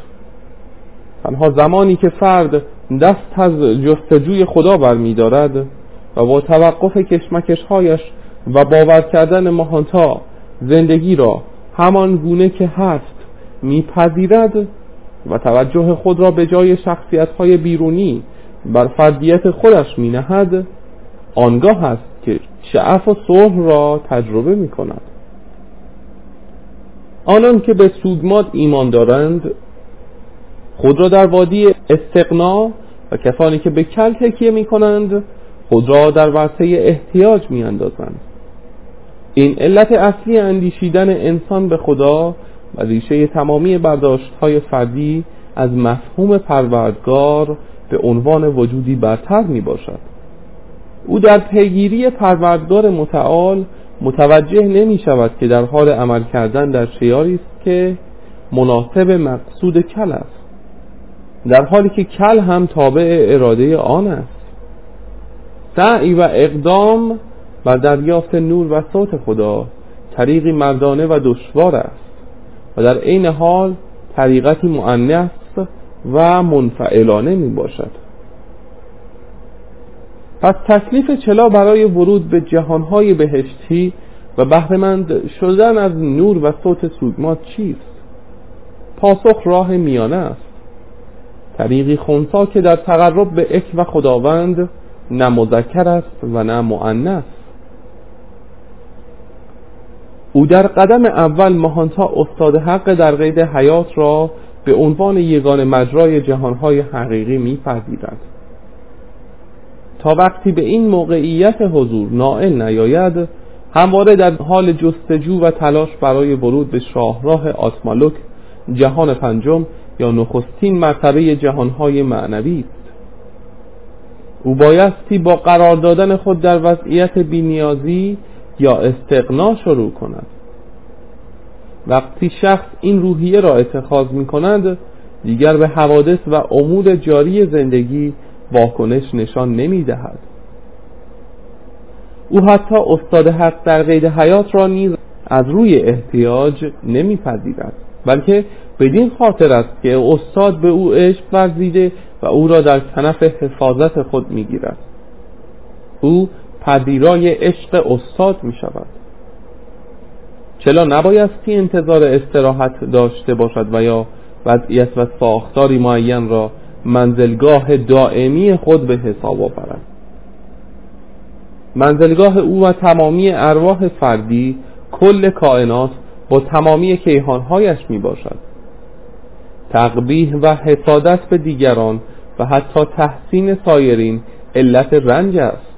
تنها زمانی که فرد دست از جستجوی خدا برمیدارد و با توقف کشمکشهایش و باور کردن ماهانتا زندگی را همان گونه که هست میپذیرد و توجه خود را به جای شخصیت های بیرونی بر فردیت خودش می نهد آنگاه است که شعف و صلح را تجربه می کند آنان که به سوگمات ایمان دارند خود را در وادی استقنا و کسانی که به کل تکیه می کنند خود را در ورطه احتیاج می اندازند این علت اصلی اندیشیدن انسان به خدا و ریشه تمامی برداشت های فردی از مفهوم پروردگار به عنوان وجودی برتر می باشد او در پیگیری پروردگار متعال متوجه نمی شود که در حال عمل کردن در شیاری است که مناسب مقصود کل است در حالی که کل هم تابع اراده آن است. سعی و اقدام بر دریافت نور و صوت خدا طریقی مردانه و دشوار است و در عین حال طریقتی معنی و منفعلانه می باشد. پس تکلیف چلا برای ورود به جهانهای بهشتی و بهرهمند شدن از نور و صوت سوگمات چیست؟ پاسخ راه میانه است. طریقی خونسا که در تقرب به اک و خداوند نه مذکر است و نه معنی او در قدم اول ماهانتا استاد حق در قید حیات را به عنوان یگان مجرای جهانهای حقیقی میپذیرد تا وقتی به این موقعیت حضور نائل نیاید همواره در حال جستجو و تلاش برای ورود به شاهراه آتمالوک جهان پنجم یا نخستین مرتبه جهانهای معنوی است او بایستی با قرار دادن خود در وضعیت بینیازی یا استقنا شروع کند. وقتی شخص این روحیه را اتخاذ می کند دیگر به حوادث و امور جاری زندگی واکنش نشان نمی دهد او حتی استاد حق در قید حیات را نیز از روی احتیاج نمیپذیرد بلکه بدین خاطر است که استاد به او عشق ورزیده و او را در کنف حفاظت خود می‌گیرد. او پذیرای عشق استاد می شود چلا نبایستی انتظار استراحت داشته باشد و یا وضعیت و ساختاری معین را منزلگاه دائمی خود به حساب آورد؟ منزلگاه او و تمامی ارواح فردی کل کائنات با تمامی کیهانهایش می باشد تقبیح و حسادت به دیگران و حتی تحسین سایرین علت رنج است.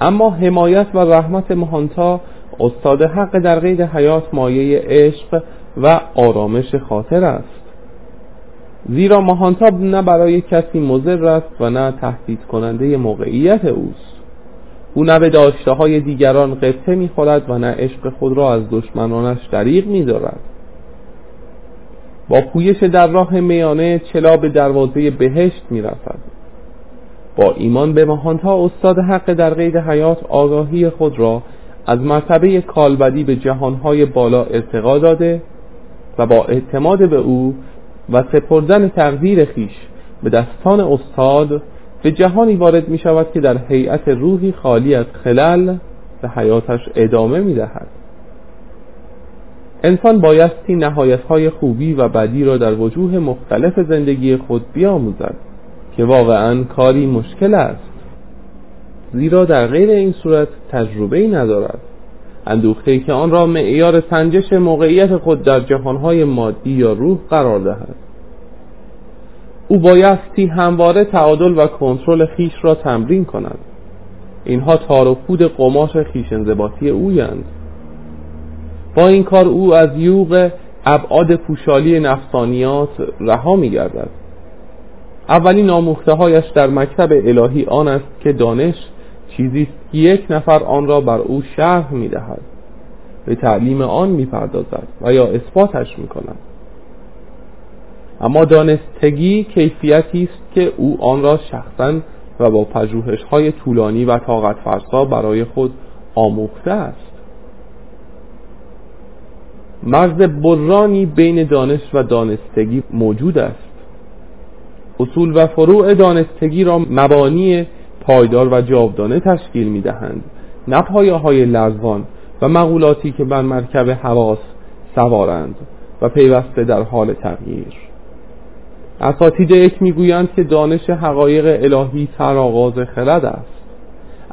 اما حمایت و رحمت مهانتا استاد حق در قید حیات مایه عشق و آرامش خاطر است. زیرا ماهانتا نه برای کسی مضر است و نه تهدید کننده موقعیت اوست. او نه به داشته های دیگران قطعه می‌خورد و نه عشق خود را از دشمنانش دریغ میدارد. با پویش در راه میانه چلا به دروازه بهشت می‌رسد. با ایمان به مهانتا استاد حق در قید حیات آگاهی خود را از مرتبه کالبدی به جهانهای بالا ارتقا داده و با اعتماد به او و سپردن تقدیر خیش به دستان استاد به جهانی وارد می شود که در هیئت روحی خالی از خلل به حیاتش ادامه می دهد. انسان بایستی نهایت های خوبی و بدی را در وجوه مختلف زندگی خود بیاموزد. که واقعا کاری مشکل است. زیرا در غیر این صورت تجربه ای ندارد. اندوخته که آن را معیار سنجش موقعیت خود در جهانهای مادی یا روح قرار دهد. او بایستی همواره تعادل و کنترل خیش را تمرین کند. اینها تار و پود قماش خیش انضباطی اویند با این کار او از یوغ ابعاد پوشالی نفسانیات رها می گردد اولین آموخته هایش در مکتب الهی آن است که دانش چیزی که یک نفر آن را بر او شرح می دهد به تعلیم آن می پردازد و یا اثباتش می کند اما دانستگی کیفیتی است که او آن را شخصا و با پژوهش های طولانی و طاقت فرسا برای خود آموخته است. مرز برانی بین دانش و دانستگی موجود است. اصول و فروع دانستگی را مبانی پایدار و جاودانه تشکیل می دهند نه پایه های لرزان و مقولاتی که بر مرکب حواس سوارند و پیوسته در حال تغییر. اساتید یک می‌گویند که دانش حقایق الهی سرآغاز خرد است.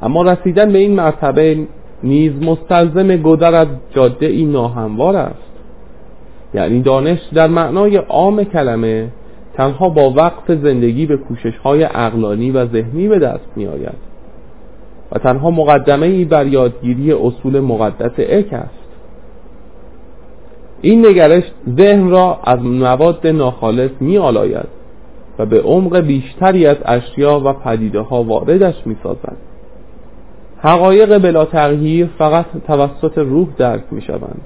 اما رسیدن به این مرتبه نیز مستلزم گذر از جاده ای ناهموار است. یعنی دانش در معنای عام کلمه تنها با وقف زندگی به کوشش های اقلانی و ذهنی به دست می آید و تنها مقدمه ای بر یادگیری اصول مقدس اک است. این نگرش ذهن را از مواد ناخالص می آلاید و به عمق بیشتری از اشیا و پدیده ها واردش می سازد حقایق بلا تغییر فقط توسط روح درک می شوند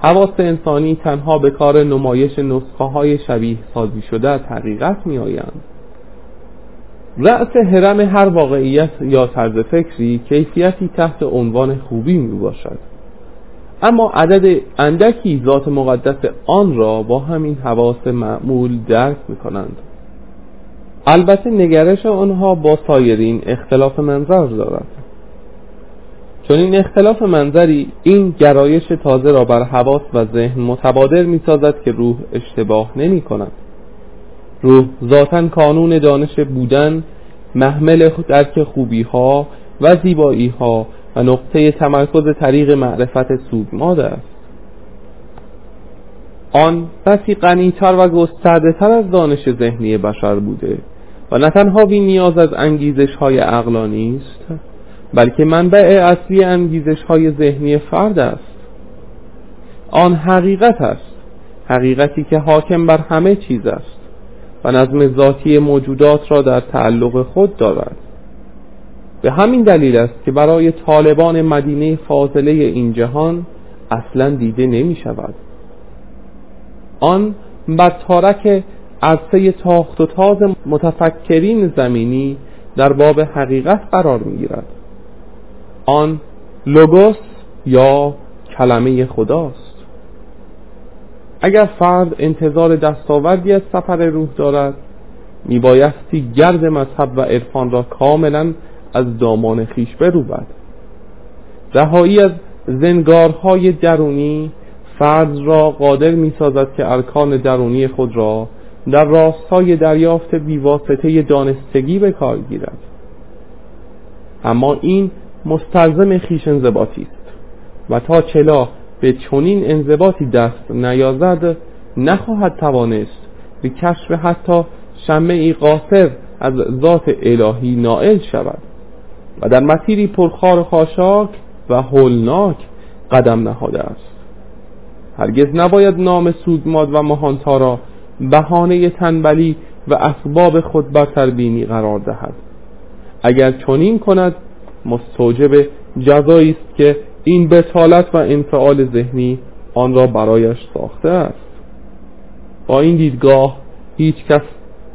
حواس انسانی تنها به کار نمایش نسخه های شبیه سازی شده از حقیقت می آیند رأس حرم هر واقعیت یا طرز فکری کیفیتی تحت عنوان خوبی می باشد اما عدد اندکی ذات مقدس آن را با همین حواس معمول درک می کنند البته نگرش آنها با سایرین اختلاف منظر دارد. چون این اختلاف منظری این گرایش تازه را بر حواس و ذهن متبادر می سازد که روح اشتباه نمی کند روح ذاتا کانون دانش بودن محمل درک خوبی ها و زیبایی ها و نقطه تمرکز طریق معرفت سودماد است. آن بسی غنیتر و گسترده تر از دانش ذهنی بشر بوده و نه تنها بی نیاز از انگیزش های اقلانی است بلکه منبع اصلی انگیزش های ذهنی فرد است. آن حقیقت است حقیقتی که حاکم بر همه چیز است و نظم ذاتی موجودات را در تعلق خود دارد. به همین دلیل است که برای طالبان مدینه فاضله این جهان اصلا دیده نمی شود. آن بر تارک عرصه تاخت و تاز متفکرین زمینی در باب حقیقت قرار می گیرد. آن لوگوس یا کلمه خداست. اگر فرد انتظار دستاوردی از سفر روح دارد میبایستی گرد مذهب و عرفان را کاملا از دامان خیش بروبد رهایی از زنگارهای درونی فرد را قادر می سازد که ارکان درونی خود را در راستای دریافت بیواسطه دانستگی به کار گیرد. اما این مستلزم خیش انضباطی است. و تا چلا به چنین انضباطی دست نیازد نخواهد توانست به کشف حتی شمعی قاصر از ذات الهی نائل شود. و در مسیری پرخار خاشاک و هولناک قدم نهاده است. هرگز نباید نام سودماد و مهانتا را بهانه تنبلی و اسباب خود برتر بینی قرار دهد. اگر چنین کند مستوجب جزایی است که این بتالت و انفعال ذهنی آن را برایش ساخته است. با این دیدگاه هیچ کس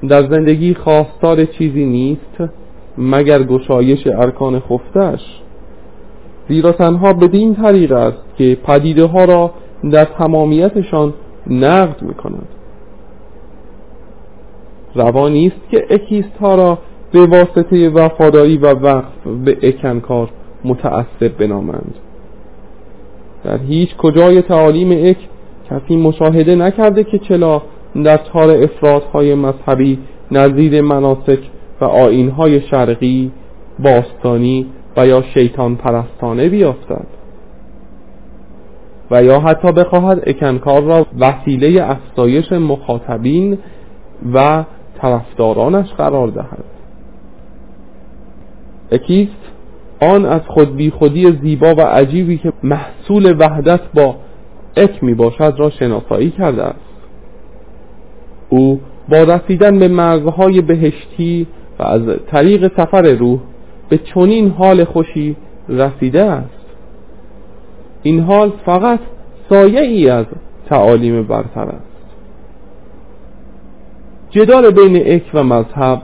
در زندگی خواستار چیزی نیست مگر گشایش ارکان خفتش. زیرا تنها بدین طریق است که پدیده ها را در تمامیتشان نقد می کند روانی است که اکیست ها را به واسطه وفاداری و وقف به اکنکار متعصب بنامند. در هیچ کجای تعالیم اک کسی مشاهده نکرده که چلا در تار افرادهای مذهبی نظیر مناسک و آینهای شرقی باستانی و یا شیطان پرستانه بیافتد و یا حتی بخواهد اکنکار را وسیله افزایش مخاطبین و طرفدارانش قرار دهد. اکیست آن از خود بی خودی زیبا و عجیبی که محصول وحدت با اک می باشد را شناسایی کرده است. او با رسیدن به مرزهای بهشتی و از طریق سفر روح به چنین حال خوشی رسیده است. این حال فقط سایه ای از تعالیم برتر است. جدال بین اک و مذهب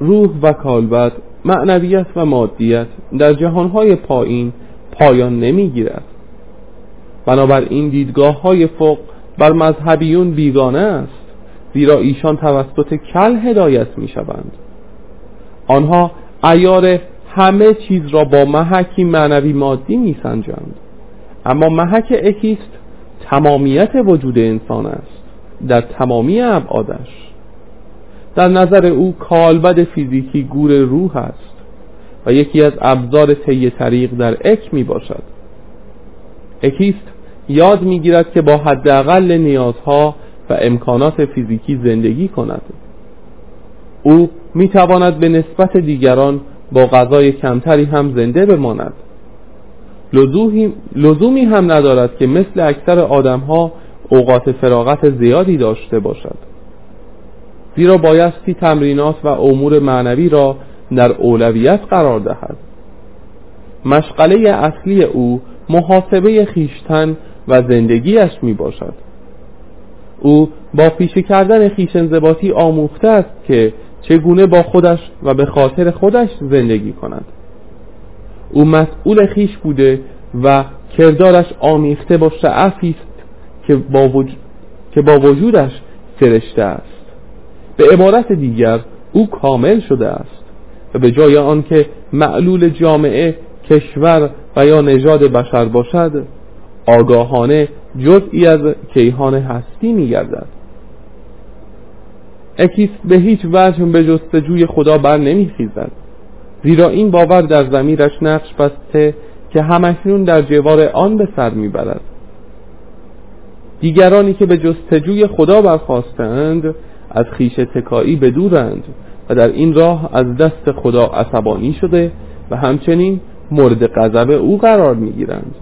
روح و کالبد معنویت و مادیت در جهانهای پایین پایان نمی‌گیرد. بنابراین دیدگاه های فوق بر مذهبیون بیگانه است زیرا ایشان توسط کل هدایت می شوند آنها ایار همه چیز را با محکی معنوی مادی می سنجند اما محک اکیست تمامیت وجود انسان است در تمامی ابعادش. در نظر او کالبد فیزیکی گور روح است و یکی از ابزار طی طریق در اک می باشد. اکیست یاد می‌گیرد که با حداقل نیازها و امکانات فیزیکی زندگی کند. او می تواند به نسبت دیگران با غذای کمتری هم زنده بماند. لزومی هم ندارد که مثل اکثر آدمها اوقات فراغت زیادی داشته باشد. زیرا بایستی تمرینات و امور معنوی را در اولویت قرار دهد. مشغله اصلی او محاسبه خیشتن و زندگیش می باشد او با پیشه کردن خیش انضباطی آموخته است که چگونه با خودش و به خاطر خودش زندگی کند. او مسئول خیش بوده و کردارش آمیخته با شعفی است که با, وجود... که با وجودش سرشته است. به عبارت دیگر او کامل شده است و به جای آنکه معلول جامعه کشور و یا نژاد بشر باشد آگاهانه جزئی از کیهان هستی میگردد. اکیس به هیچ وجه به جستجوی خدا بر نمیخیزد. زیرا این باور در زمیرش نقش بسته که همکنون در جوار آن به سر می‌برد. دیگرانی که به جستجوی خدا برخواستند از خیش تکایی بدورند و در این راه از دست خدا عصبانی شده و همچنین مورد غضب او قرار می‌گیرند.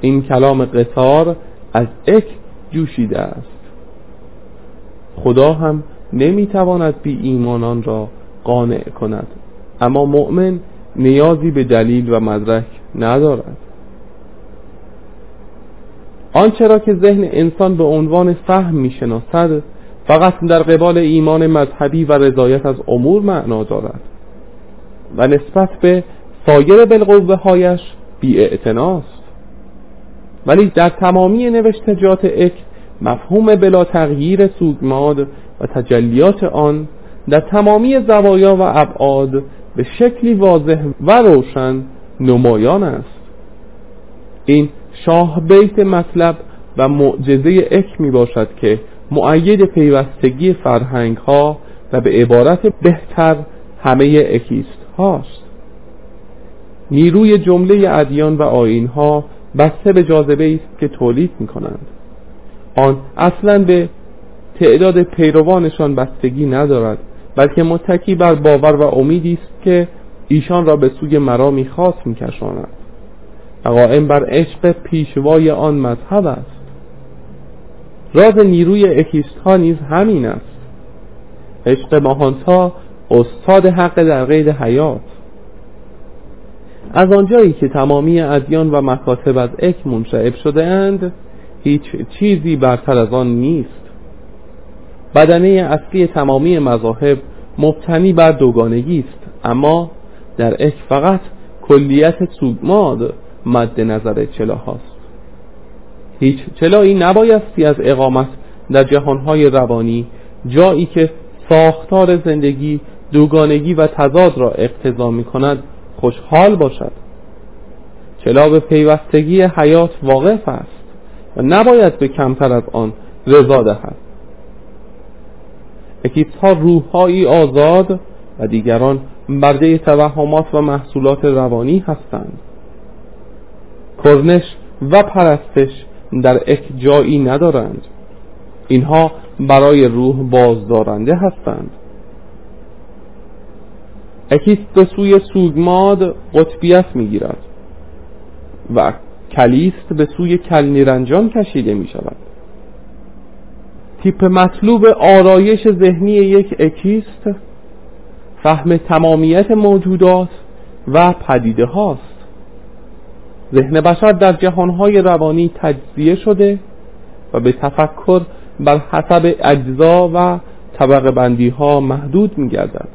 این کلام قصار از اک جوشیده است. خدا هم نمی‌تواند بی ایمانان را قانع کند اما مؤمن نیازی به دلیل و مدرک ندارد. آنچه را که ذهن انسان به عنوان فهم می‌شناسد فقط در قبال ایمان مذهبی و رضایت از امور معنا دارد و نسبت به سایر بالقوه هایش بی ولی در تمامی نوشتجات اک مفهوم بلا تغییر سوگماد و تجلیات آن در تمامی زوایا و ابعاد به شکلی واضح و روشن نمایان است. این شاه بیت مطلب و معجزه اک می باشد که معید پیوستگی فرهنگ ها و به عبارت بهتر همه اکیست هاست نیروی جمله ادیان و آین ها بسته به جاذبه است که تولید می کنند آن اصلا به تعداد پیروانشان بستگی ندارد بلکه متکی بر باور و امیدی است که ایشان را به سوی مرامی خاص میکشاند و قائم بر عشق پیشوای آن مذهب است. راز نیروی اکیست نیز همین است. عشق ماهانتا استاد حق در قید حیات. از آنجایی که تمامی ادیان و مکاتب از اک منشعب شده اند هیچ چیزی برتر از آن نیست. بدنه اصلی تمامی مذاهب مبتنی بر دوگانگی است اما در اک فقط کلیت سوگماد مد نظر چلاهاست. هیچ چلایی نبایستی از اقامت در جهانهای روانی جایی که ساختار زندگی دوگانگی و تضاد را اقتضا می کند خوشحال باشد. چلا به پیوستگی حیات واقف است و نباید به کمتر از آن رضا دهد. اکیپس ها روحهایی آزاد و دیگران برده توهمات و محصولات روانی هستند. کرنش و پرستش در اک جایی ندارند. اینها برای روح بازدارنده هستند. اکیست به سوی سوگماد قطبیت می‌گیرد و کلیست به سوی کلنیرنجان کشیده می شود تیپ مطلوب آرایش ذهنی یک اکیست فهم تمامیت موجودات و پدیده هاست. ذهن بشر در جهانهای روانی تجزیه شده و به تفکر بر حسب اجزا و طبق بندی ها محدود می گردد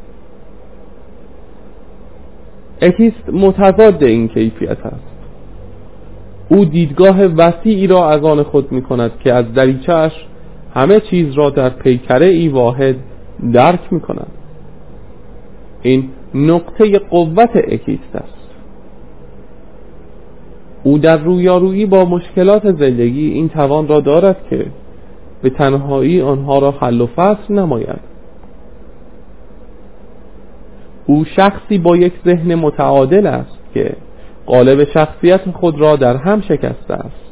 اکیست متضاد این کیفیت است. او دیدگاه وسیعی را از آن خود می کند که از دریچهش همه چیز را در پیکره ای واحد درک می کند این نقطه قوت اکیست است. او در رویارویی با مشکلات زندگی این توان را دارد که به تنهایی آنها را حل و فصل نماید. او شخصی با یک ذهن متعادل است که قالب شخصیت خود را در هم شکسته است.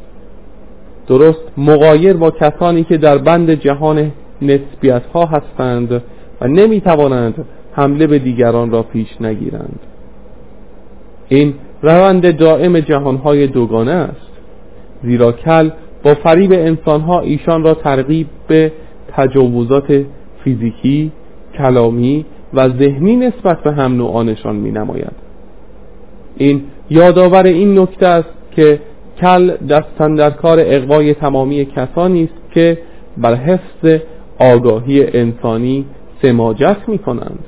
درست مقایر با کسانی که در بند جهان نسبیت ها هستند و نمی توانند حمله به دیگران را پیش نگیرند. این روند دائم جهانهای دوگانه است. زیرا کل با فریب انسانها ایشان را ترغیب به تجاوزات فیزیکی، کلامی و ذهنی نسبت به هم نوعانشان می نماید این یادآور این نکته است که کل دستن در کار اقوای تمامی کسانی است که بر حفظ آگاهی انسانی سماجت می کنند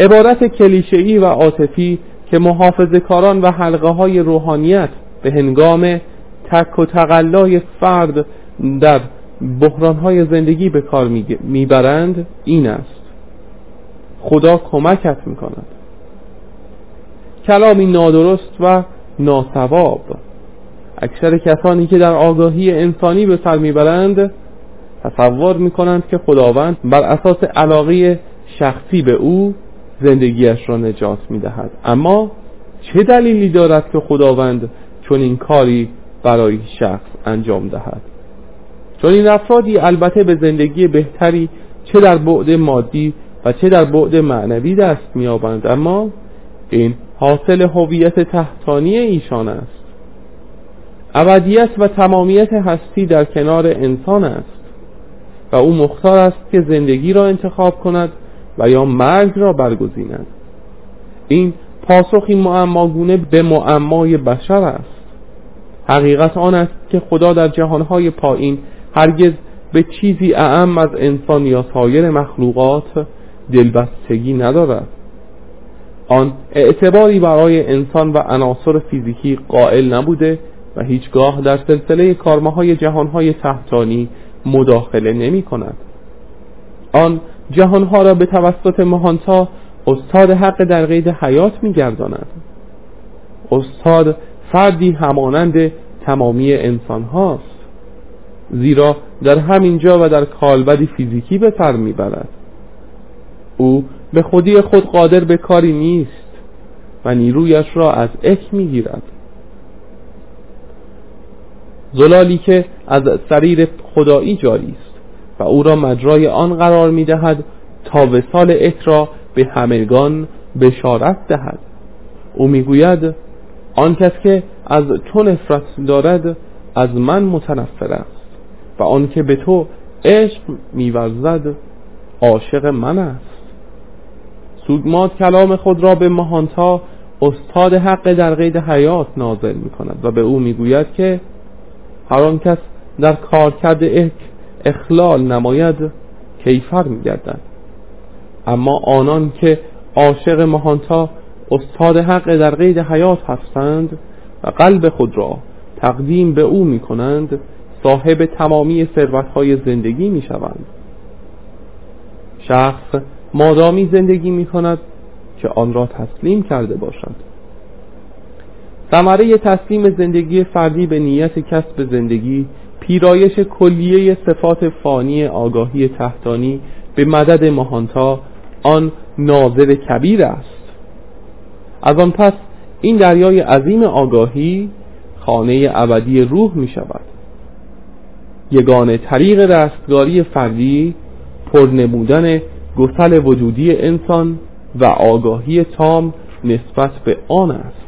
عبارت کلیشه‌ای و عاطفی که محافظ کاران و حلقه های روحانیت به هنگام تک و تقلای فرد در بحران های زندگی به کار می‌برند این است. خدا کمکت می‌کند. کلامی نادرست و ناسواب. اکثر کسانی که در آگاهی انسانی به سر می‌برند تصور می‌کنند که خداوند بر اساس علاقه شخصی به او زندگیش را نجات می‌دهد. اما چه دلیلی دارد که خداوند چون این کاری برای شخص انجام دهد؟ چون این افرادی البته به زندگی بهتری چه در بعد مادی و چه در بعد معنوی دست میابند اما این حاصل هویت تحتانی ایشان است. ابدیت و تمامیت هستی در کنار انسان است و او مختار است که زندگی را انتخاب کند و یا مرگ را برگزیند این پاسخی معماگونه به معمای بشر است. حقیقت آن است که خدا در جهانهای پایین هرگز به چیزی اعم از انسان یا سایر مخلوقات دلبستگی ندارد. آن اعتباری برای انسان و عناصر فیزیکی قائل نبوده و هیچگاه در سلسله کارماهای جهانهای تحتانی مداخله نمی کند. آن جهانها را به توسط مهانتا استاد حق در قید حیات می گرداند استاد فردی همانند تمامی انسان هاست زیرا در همین جا و در کالبدی فیزیکی به سر می‌برد. او به خودی خود قادر به کاری نیست و نیرویش را از اک می‌گیرد. زلالی که از سریر خدایی جاری است. و او را مجرای آن قرار می‌دهد تا وسال اک را به همگان بشارت دهد. او می‌گوید آن کس که از تو نفرت دارد از من متنفر است و و آنکه به تو عشق میورزد عاشق من است. سوگمات کلام خود را به ماهانتا استاد حق در قید حیات نازل می کند و به او می‌گوید که هر آن کس در کارکرد اک اخلال نماید کیفر میگردند اما آنان که عاشق ماهانتا استاد حق در قید حیات هستند و قلب خود را تقدیم به او می کنند صاحب تمامی ثروتهای زندگی می شوند شخص مادامی زندگی می کند که آن را تسلیم کرده باشد. ثمره تسلیم زندگی فردی به نیت کسب زندگی پیرایش کلیه صفات فانی آگاهی تحتانی به مدد ماهانتا آن ناظر کبیر است. از آن پس این دریای عظیم آگاهی خانه ابدی روح می شود. یگانه طریق رستگاری فردی پرنمودن گسل وجودی انسان و آگاهی تام نسبت به آن است.